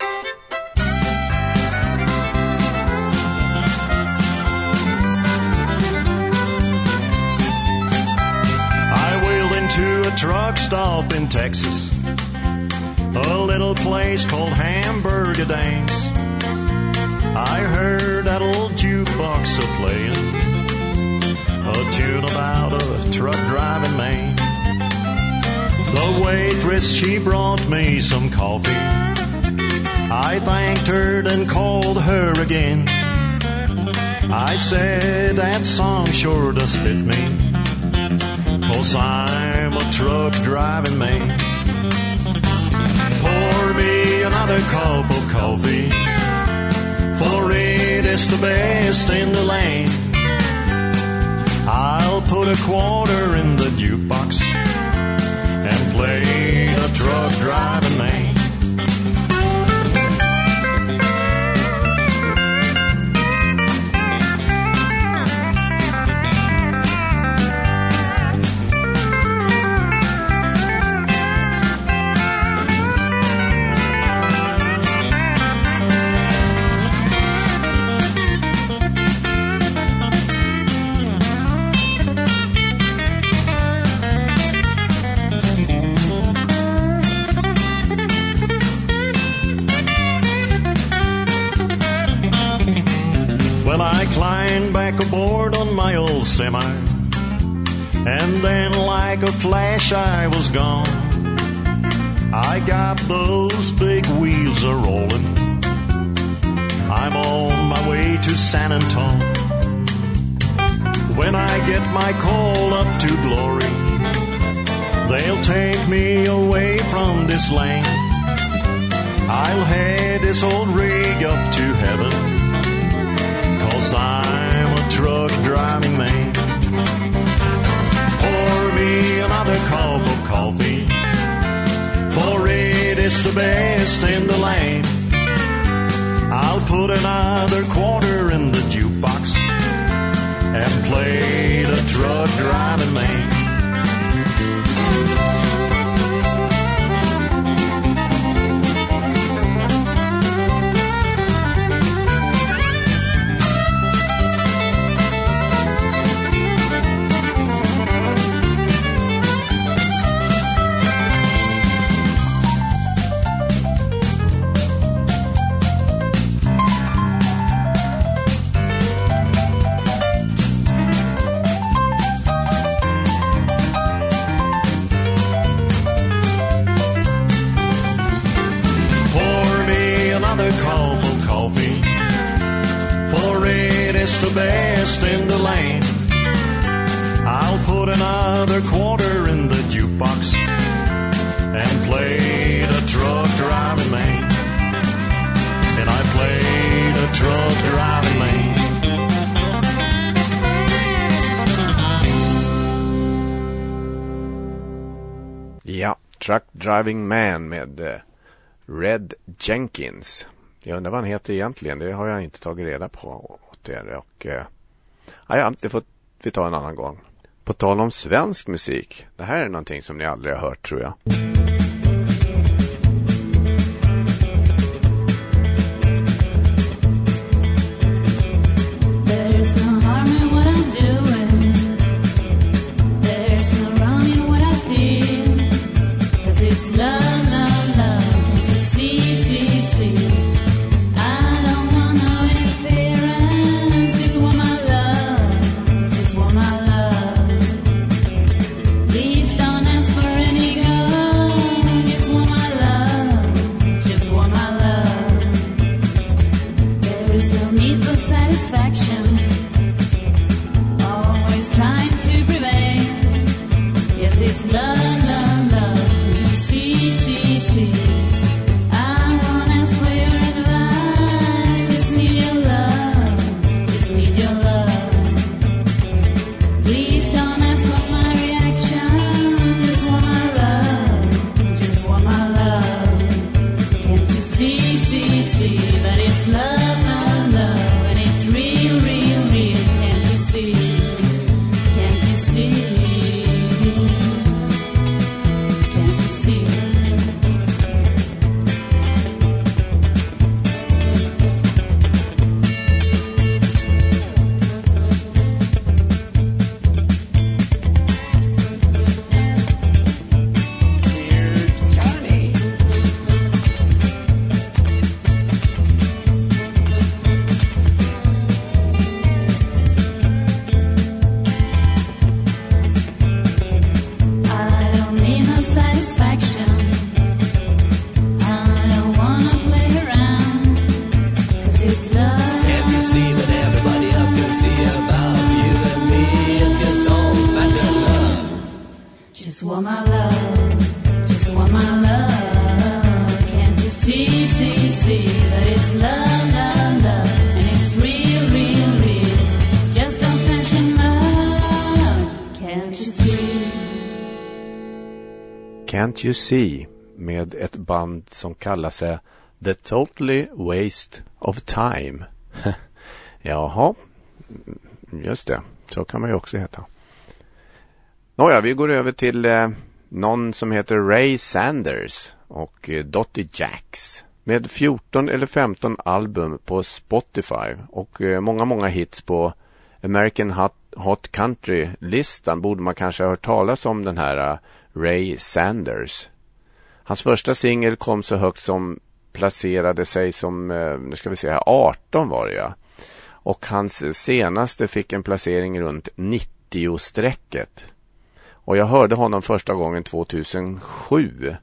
I wheeled into a truck stop in Texas, a little place called Hamburger Dance. I heard that old jukebox a playing a tune about a truck driving man. The waitress she brought me some coffee. I thanked her and called her again. I said that song sure does fit me. Cause I'm a truck driving man. Another cup of coffee. For it is the best in the land. I'll put a quarter in the jukebox and play a truck driving flash, I was gone. I got those big wheels a rolling. I'm on my way to San Antone. When I get my call up to glory, they'll take me away from this land. I'll head this old rig up to heaven. Cause I'm a truck driving man. Me another cup of coffee. For it is the best in the land. I'll put another quarter in the jukebox and play the truck driving man. Driving Man med eh, Red Jenkins. Jag undrar vad han heter egentligen. Det har jag inte tagit reda på åt er. Och, eh, ja, det får vi ta en annan gång. På tal om svensk musik. Det här är någonting som ni aldrig har hört tror jag. There is no need for satisfaction. Can't You See med ett band som kallar sig The Totally Waste of Time. [laughs] Jaha, mm, just det. Så kan man ju också heta. Nåja, vi går över till eh, någon som heter Ray Sanders och eh, Dottie Jacks. Med 14 eller 15 album på Spotify och eh, många, många hits på American Hot, Hot Country-listan borde man kanske ha hört talas om den här eh, Ray Sanders. Hans första singel kom så högt som placerade sig som, eh, nu ska vi se här, 18 var det ja. Och hans senaste fick en placering runt 90-strecket. Och jag hörde honom första gången 2007.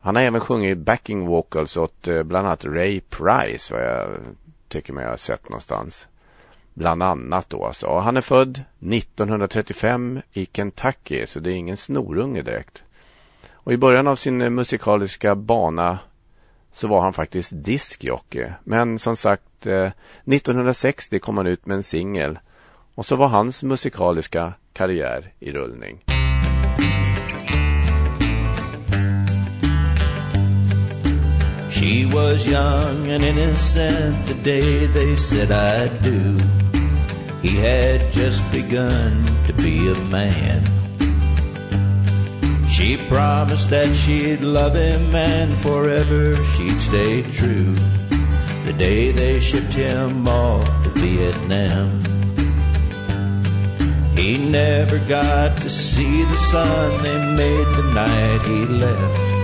Han har även sjungit backing vocals åt eh, bland annat Ray Price vad jag tycker mig ha sett någonstans. Bland annat då alltså. Och han är född 1935 i Kentucky så det är ingen snorunge direkt. Och i början av sin musikaliska bana så var han faktiskt diskjockey. Men som sagt, eh, 1960 kom han ut med en singel och så var hans musikaliska karriär i rullning. She was young and innocent the day they said I do. He had just begun to be a man. She promised that she'd love him and forever she'd stay true. The day they shipped him off to Vietnam. He never got to see the sun they made the night he left.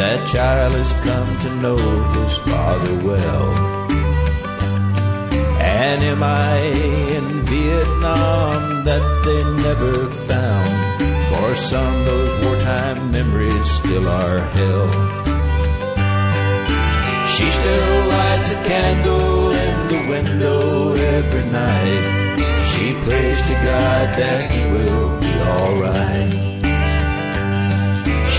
That child has come to know his father well. And am I in Vietnam that they never found. For some, those wartime memories still are hell. She still lights a candle in the window every night. She prays to God that he will be alright.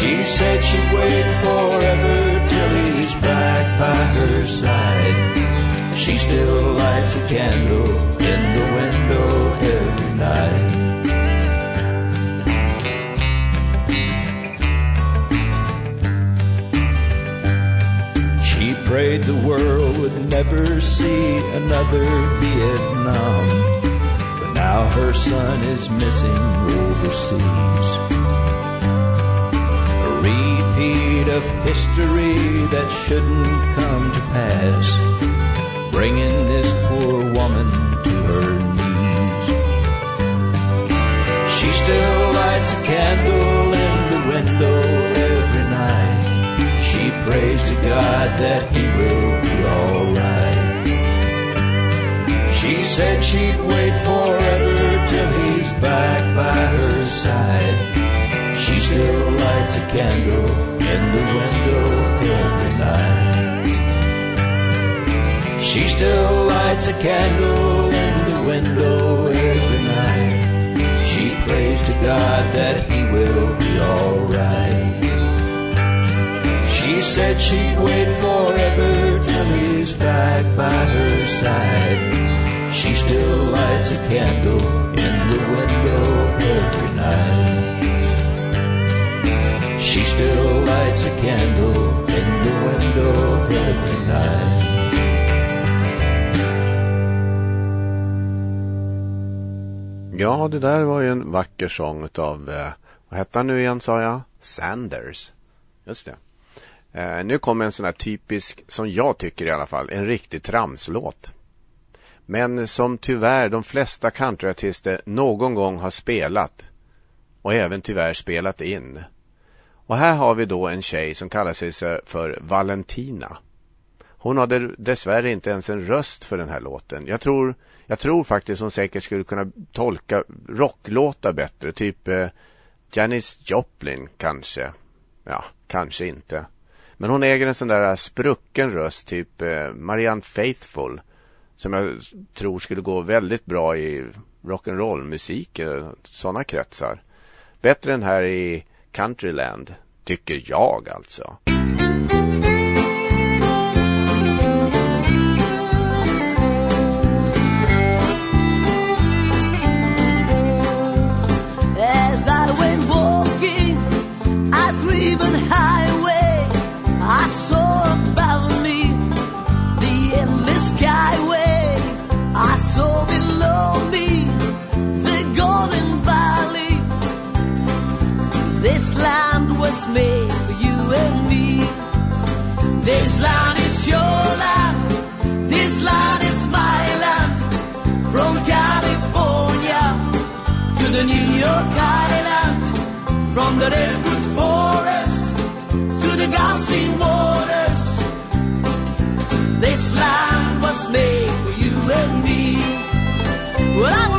She said she'd wait forever till he's back by her side. She still lights a candle in the window every night. She prayed the world would never see another Vietnam. But now her son is missing overseas. Repeat of history that shouldn't come to pass. Bringing this poor woman to her knees. She still lights a candle in the window every night. She prays to God that he will be alright. She said she'd wait forever till he's back by her side. She still lights a candle in the window every night. She still lights a candle in the window every night. She prays to God that he will be alright. She said she'd wait forever till he's back by her side. She still lights a candle in the window every night. She still lights a candle in the window every night. Ja, det där var ju en vacker sång av, eh, vad hette han nu igen sa jag? Sanders. Just det. Eh, nu kommer en sån här typisk, som jag tycker i alla fall, en riktig tramslåt. Men som tyvärr de flesta countryartister någon gång har spelat. Och även tyvärr spelat in. Och här har vi då en tjej som kallar sig för Valentina. Hon hade dessvärre inte ens en röst för den här låten. Jag tror, jag tror faktiskt hon säkert skulle kunna tolka rocklåtar bättre. Typ eh, Janis Joplin kanske. Ja, kanske inte. Men hon äger en sån där sprucken röst, typ eh, Marianne Faithfull. Som jag tror skulle gå väldigt bra i rock'n'roll musik, eh, sådana kretsar. Bättre än här i Countryland, tycker jag alltså. As I went walking, highway. I saw above me the endless skyway. I saw below me the golden valley. This land was made for you and me. This land is your land. This land is my land. From California to the New York Island, from the redwood forest to the Gulfstream waters. This land was made for you and me. Well, I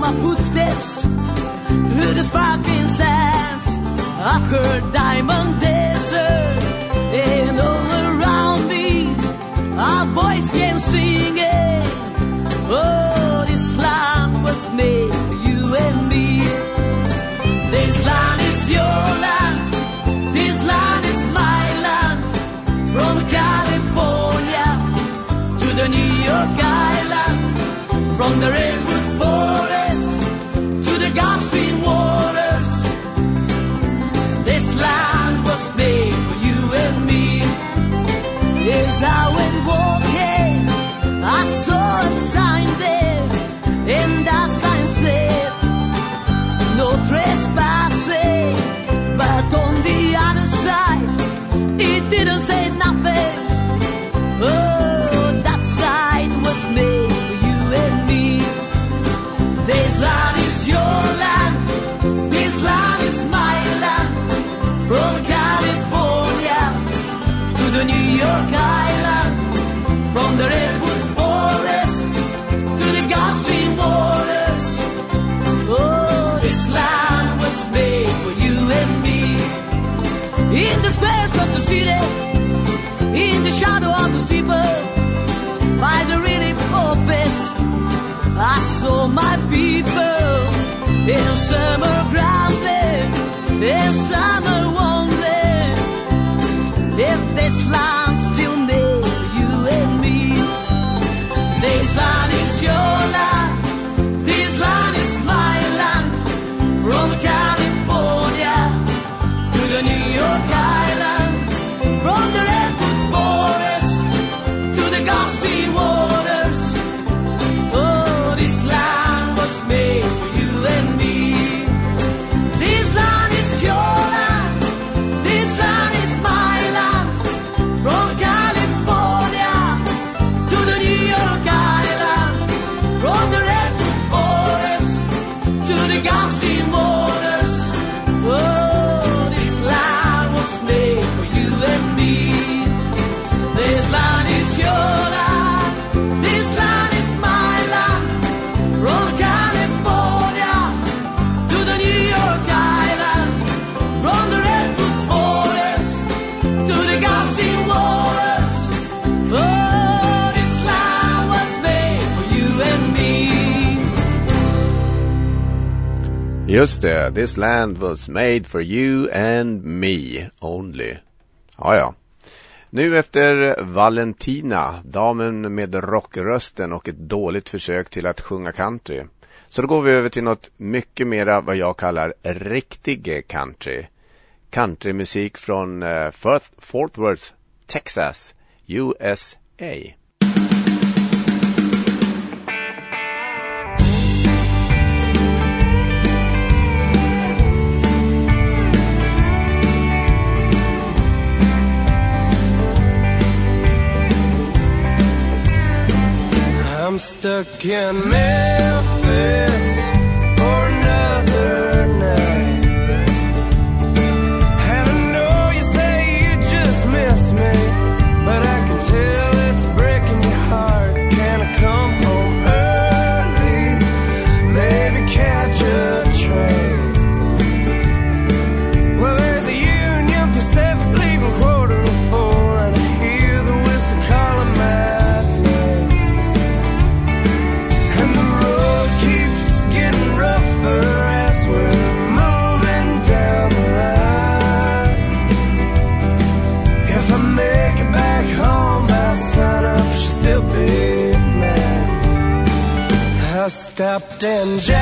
my footsteps through the sparkling sands of her diamond desert. And all around me, our voice came singing. Oh, this land was made for you and me. This land is your land. This land is my land. From California to the New York Island. From the little say shadow of the steeple by the relief pulpit. I saw my people in summer grounded, in summer Just det, this land was made for you and me only. Ja, ja. Nu efter Valentina, damen med rockrösten och ett dåligt försök till att sjunga country. Så då går vi över till något mycket mera vad jag kallar riktig country. Countrymusik från eh, Fort Worth, Texas, USA. I'm stuck in Memphis. and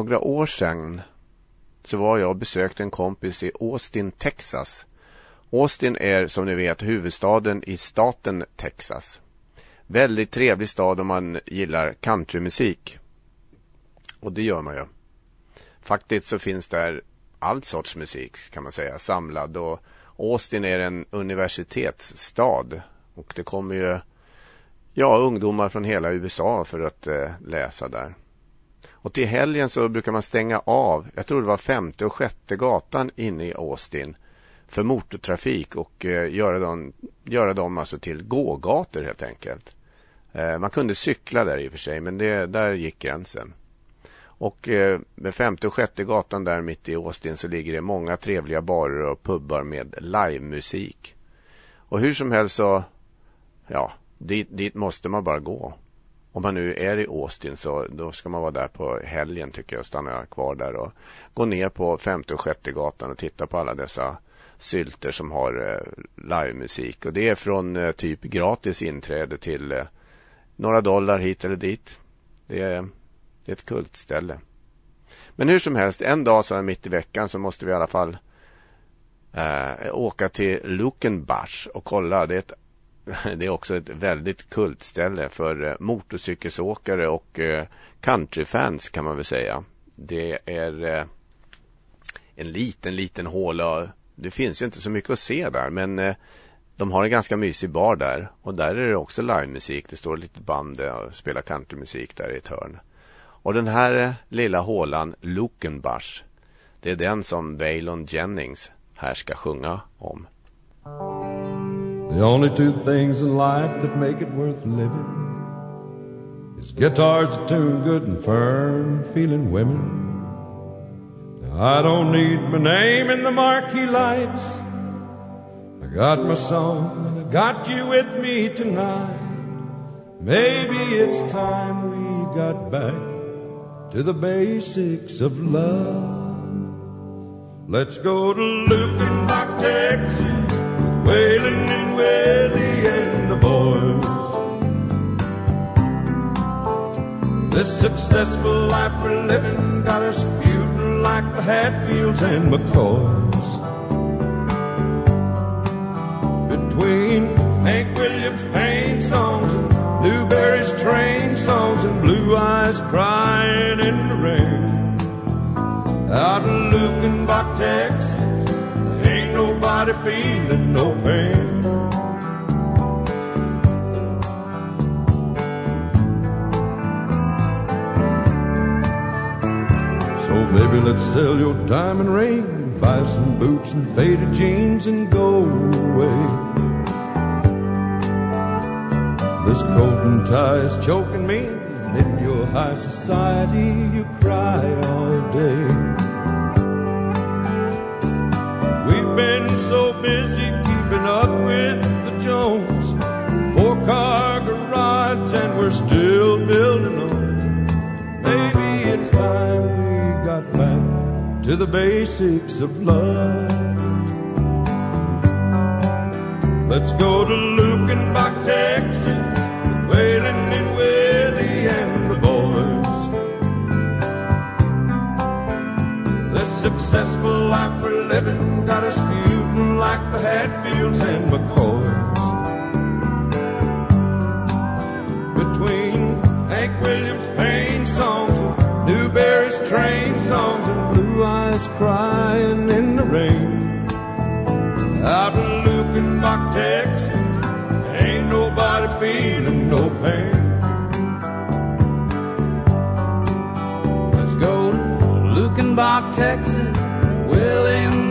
några år sedan så var jag och besökte en kompis i Austin, Texas. Austin är som ni vet huvudstaden i staten Texas. Väldigt trevlig stad om man gillar countrymusik. Och det gör man ju. Faktiskt så finns där all sorts musik kan man säga samlad och Austin är en universitetsstad och det kommer ju ja, ungdomar från hela USA för att eh, läsa där. Och till helgen så brukar man stänga av, jag tror det var femte och sjätte gatan inne i Austin för motortrafik och eh, göra, dem, göra dem alltså till gågator helt enkelt. Eh, man kunde cykla där i och för sig men det, där gick gränsen. Och eh, med femte och sjätte gatan där mitt i Austin så ligger det många trevliga barer och pubbar med livemusik. Och hur som helst så, ja, dit, dit måste man bara gå. Om man nu är i Austin så då ska man vara där på helgen tycker jag. Stanna kvar där och gå ner på femte och sjätte gatan och titta på alla dessa sylter som har eh, livemusik. Och det är från eh, typ gratis inträde till eh, några dollar hit eller dit. Det är, det är ett kultställe. Men hur som helst, en dag så här mitt i veckan så måste vi i alla fall eh, åka till Lukenbach och kolla. Det är, ett, [laughs] det är också ett väldigt kultställe för eh, motorcykelsåkare och eh, countryfans kan man väl säga. Det är eh, en liten, liten håla. Det finns ju inte så mycket att se där men de har en ganska mysig bar där och där är det också livemusik. Det står ett litet band och spelar countrymusik där i ett hörn. Och den här lilla hålan, Lukenbach, det är den som Waylon Jennings här ska sjunga om. The only two things in life that make it worth living is guitars that tune good and firm feeling women. I don't need my name in the marquee lights. I got my song and I got you with me tonight. Maybe it's time we got back to the basics of love. Let's go to Lukenbach, Texas, Waylon and Willie and the boys. This successful life we're living got us feuding like the Hatfields and McCoys. Between Hank Williams' pain songs and Newberry's train songs and Blue Eyes crying in the rain. Out in Lukenbach, Texas, ain't nobody feeling no pain. So baby, let's sell your diamond ring, buy some boots and faded jeans and go away. This coat and tie is choking me, and in your high society you cry all day. Been so busy keeping up with the Jones, four car garage, and we're still building on. Maybe it's time we got back to the basics of love. Let's go to Lukenbach, Texas, with Waylon and Willie and the boys. This successful life we're living feuding like the Hatfields and McCoys. Between Hank Williams' pain songs and Newberry's train songs and Blue Eyes crying in the rain. Out in Lukenbach, Texas, ain't nobody feeling no pain. Let's go to Texas, Whalen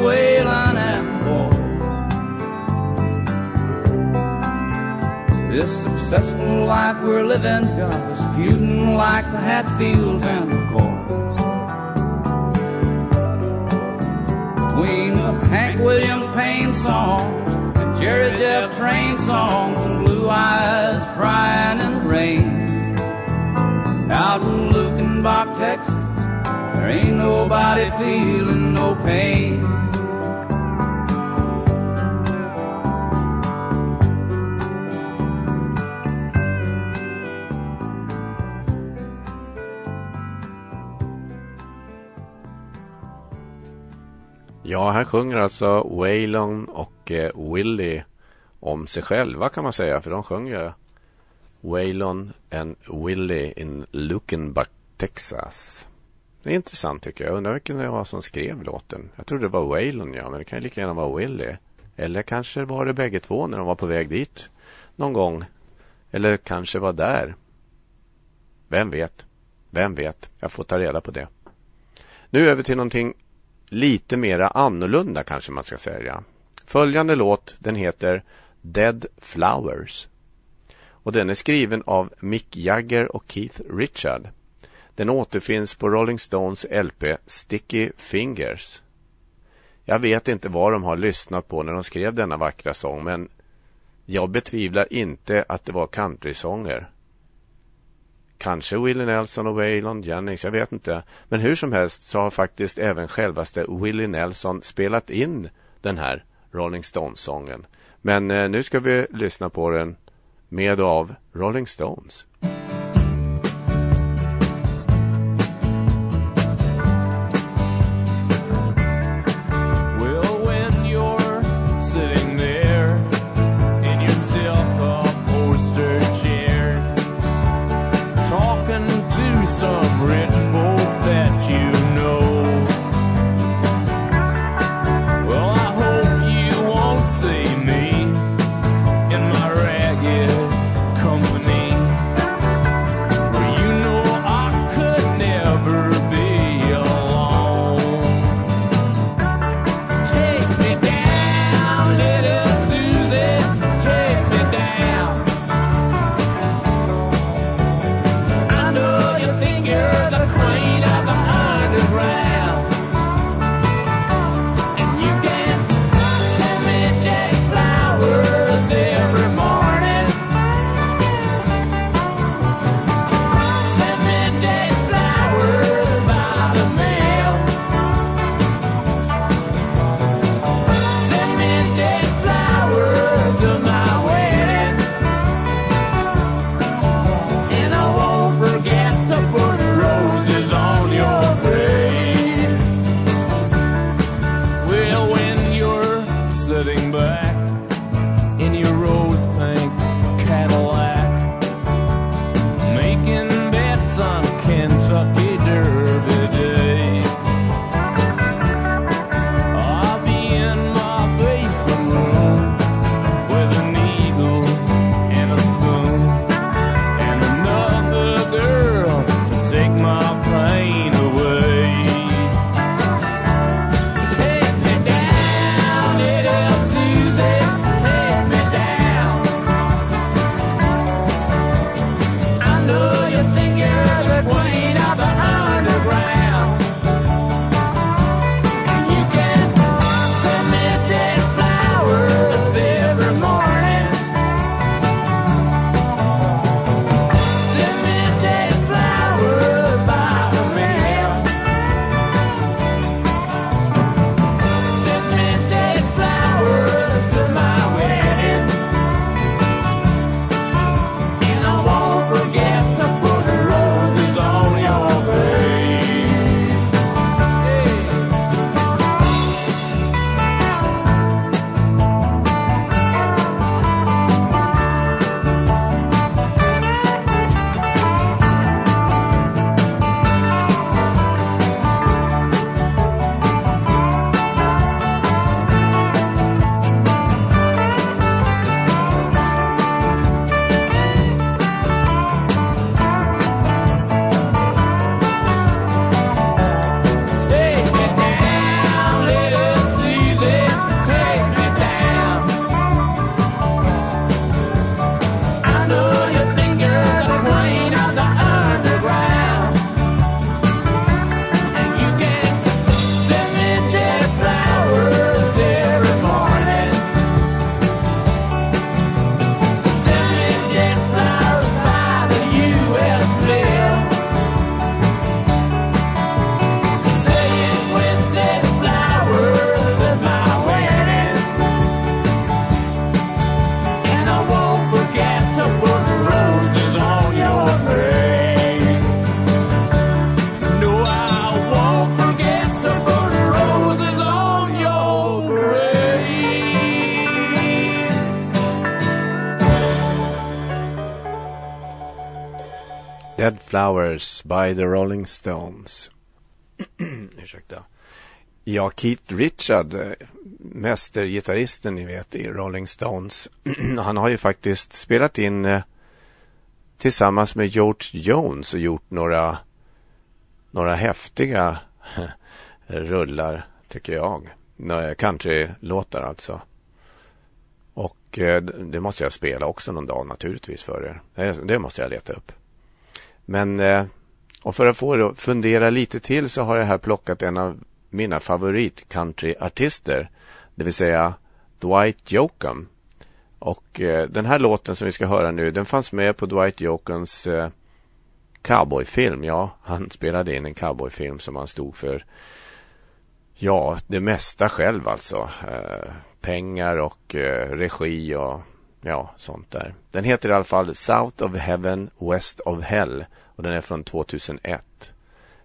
This successful life we're living's got us feuding like the Hatfields and the Coys. Between the Hank Williams pain songs and Jerry Jeff train songs and Blue Eyes crying in the rain. Out in Lukenbach, Texas, there ain't nobody feeling no pain. Ja, här sjunger alltså Waylon och eh, Willie om sig själva kan man säga. För de sjunger Waylon and Willie in Lukenbach, Texas. Det är intressant tycker jag. Jag undrar vilken det var som skrev låten. Jag trodde det var Waylon ja, men det kan ju lika gärna vara Willie. Eller kanske var det bägge två när de var på väg dit någon gång. Eller kanske var där. Vem vet? Vem vet? Jag får ta reda på det. Nu över till någonting lite mera annorlunda kanske man ska säga. Följande låt den heter Dead Flowers. Och den är skriven av Mick Jagger och Keith Richard. Den återfinns på Rolling Stones LP Sticky Fingers. Jag vet inte vad de har lyssnat på när de skrev denna vackra sång men jag betvivlar inte att det var countrysånger. Kanske Willie Nelson och Waylon Jennings, jag vet inte. Men hur som helst så har faktiskt även självaste Willie Nelson spelat in den här Rolling Stones-sången. Men eh, nu ska vi lyssna på den med och av Rolling Stones. Dead by the Rolling Stones. [clears throat] Ursäkta. Ja, Keith Richard, eh, mästergitarristen ni vet i Rolling Stones. [clears throat] Han har ju faktiskt spelat in eh, tillsammans med George Jones och gjort några, några häftiga [laughs] rullar, tycker jag. Eh, countrylåtar alltså. Och eh, det måste jag spela också någon dag naturligtvis för er. Det, det måste jag leta upp. Men eh, och för att få det att fundera lite till så har jag här plockat en av mina favorit countryartister. Det vill säga Dwight Yoakam. Och eh, den här låten som vi ska höra nu den fanns med på Dwight Yoakams eh, cowboyfilm. Ja, han spelade in en cowboyfilm som han stod för. Ja, det mesta själv alltså. Eh, pengar och eh, regi och ja, sånt där. Den heter i alla fall South of Heaven, West of Hell och den är från 2001.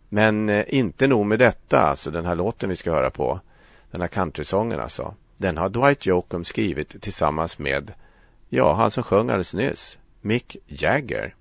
Men eh, inte nog med detta, alltså den här låten vi ska höra på, den här countrysången alltså. Den har Dwight Yoakam skrivit tillsammans med, ja, han som sjöng alldeles nyss, Mick Jagger.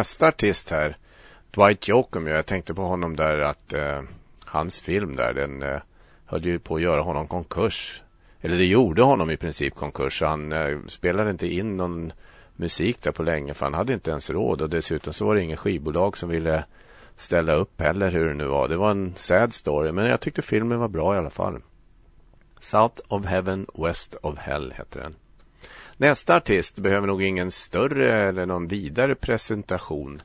Nästa artist här, Dwight Jokum, jag tänkte på honom där att eh, hans film där, den eh, höll ju på att göra honom konkurs. Eller det gjorde honom i princip konkurs. Han eh, spelade inte in någon musik där på länge för han hade inte ens råd. Och dessutom så var det inget skivbolag som ville ställa upp heller hur det nu var. Det var en sad story men jag tyckte filmen var bra i alla fall. South of Heaven, West of Hell heter den. Nästa artist behöver nog ingen större eller någon vidare presentation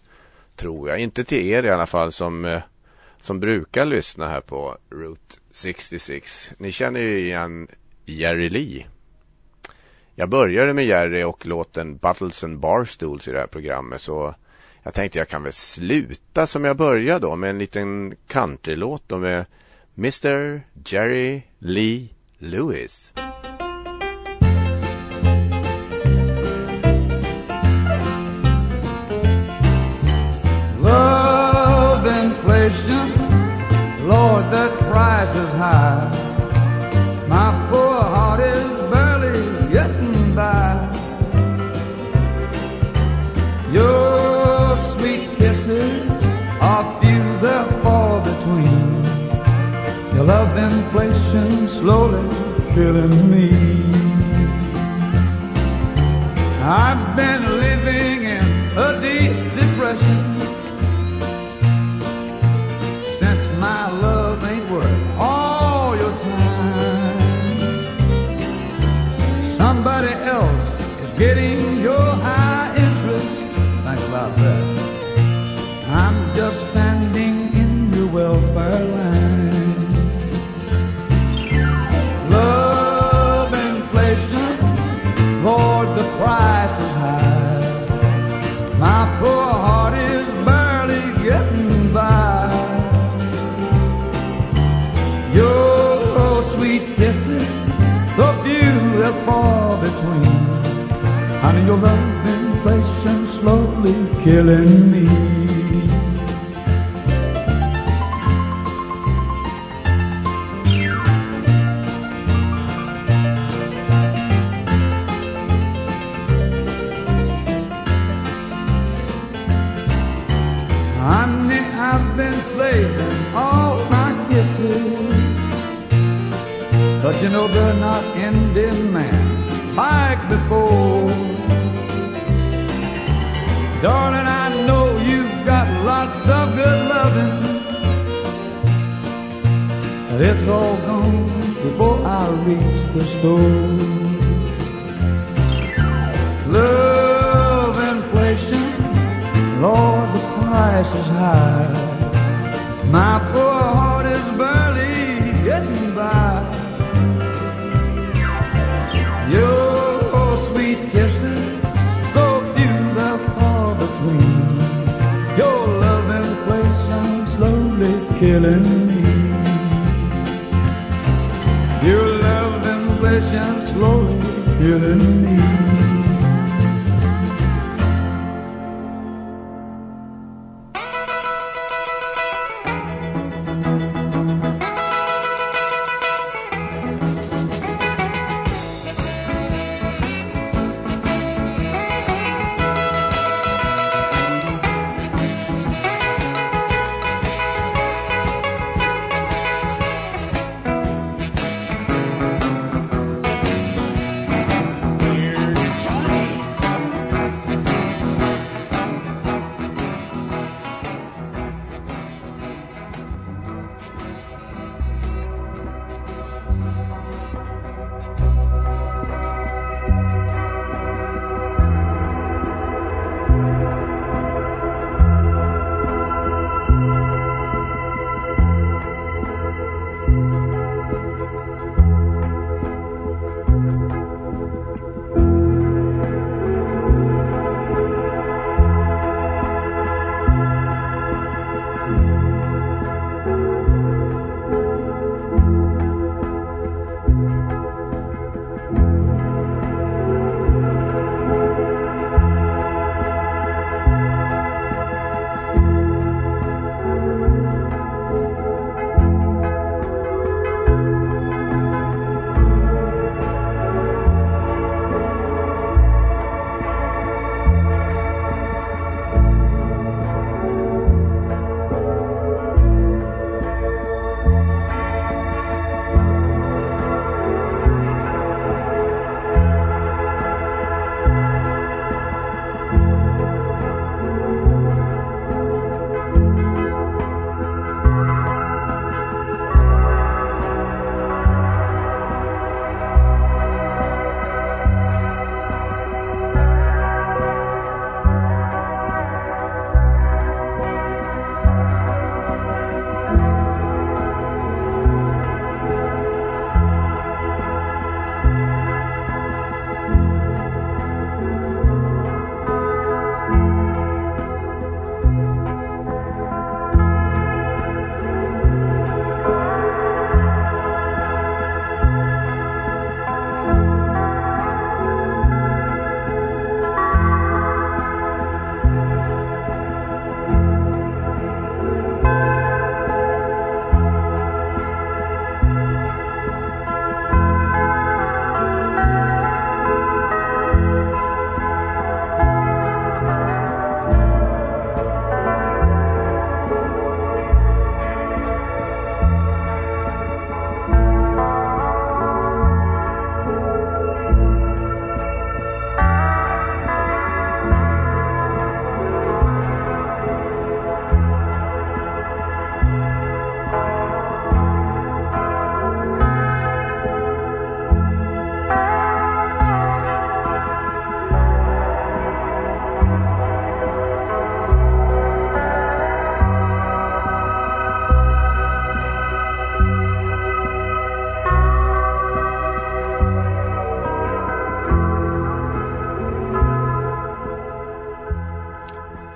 tror jag. Inte till er i alla fall som, eh, som brukar lyssna här på Route 66. Ni känner ju igen Jerry Lee. Jag började med Jerry och låten Buttles and Barstools i det här programmet så jag tänkte jag kan väl sluta som jag började då med en liten countrylåt då med Mr Jerry Lee Lewis. Killing me.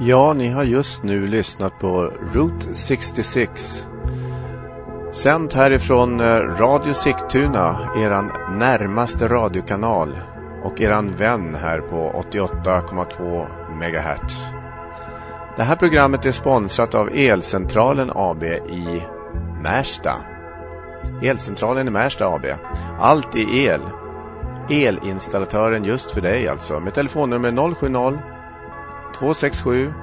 Ja, ni har just nu lyssnat på Route 66. Sänt härifrån eh, Radio Sigtuna, eran närmaste radiokanal och eran vän här på 88,2 MHz. Det här programmet är sponsrat av Elcentralen AB i Märsta. Elcentralen i Märsta AB. Allt i el. Elinstallatören just för dig alltså. Med telefonnummer 070 267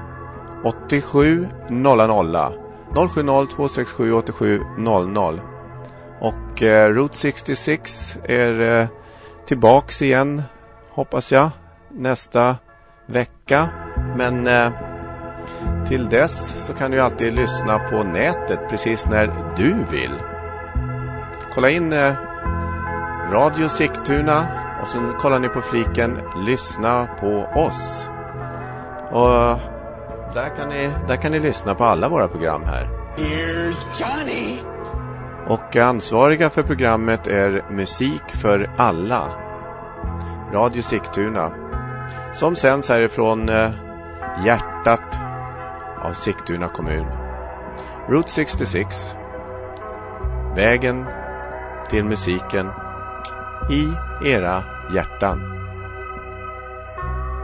87 00 070 267 87 00 Och eh, Route 66 är eh, tillbaks igen hoppas jag nästa vecka. Men eh, till dess så kan du alltid lyssna på nätet precis när du vill. Kolla in eh, Radio Sigtuna och sen kollar ni på fliken Lyssna på oss. Och där kan, ni, där kan ni lyssna på alla våra program här. Here's Johnny. Och ansvariga för programmet är Musik för alla. Radio Sigtuna. Som sänds härifrån eh, hjärtat av Sigtuna kommun. Route 66. Vägen till musiken i era hjärtan.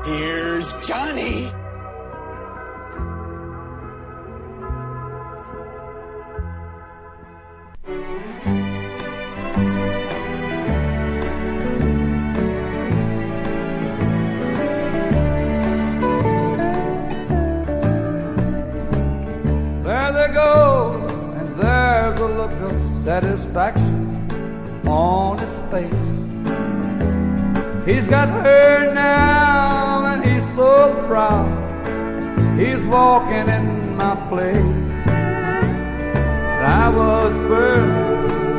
Here's Johnny. And there's a look of satisfaction on his face. He's got her now, and he's so proud. He's walking in my place. I was first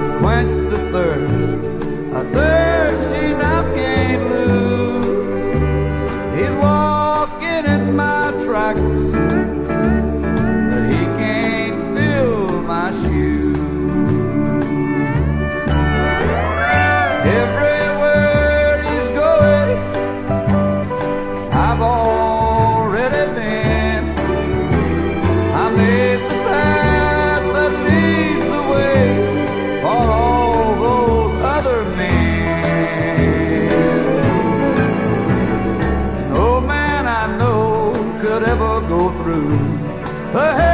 to quench the thirst, a thirst she now can't lose. He's walking in my tracks Hey!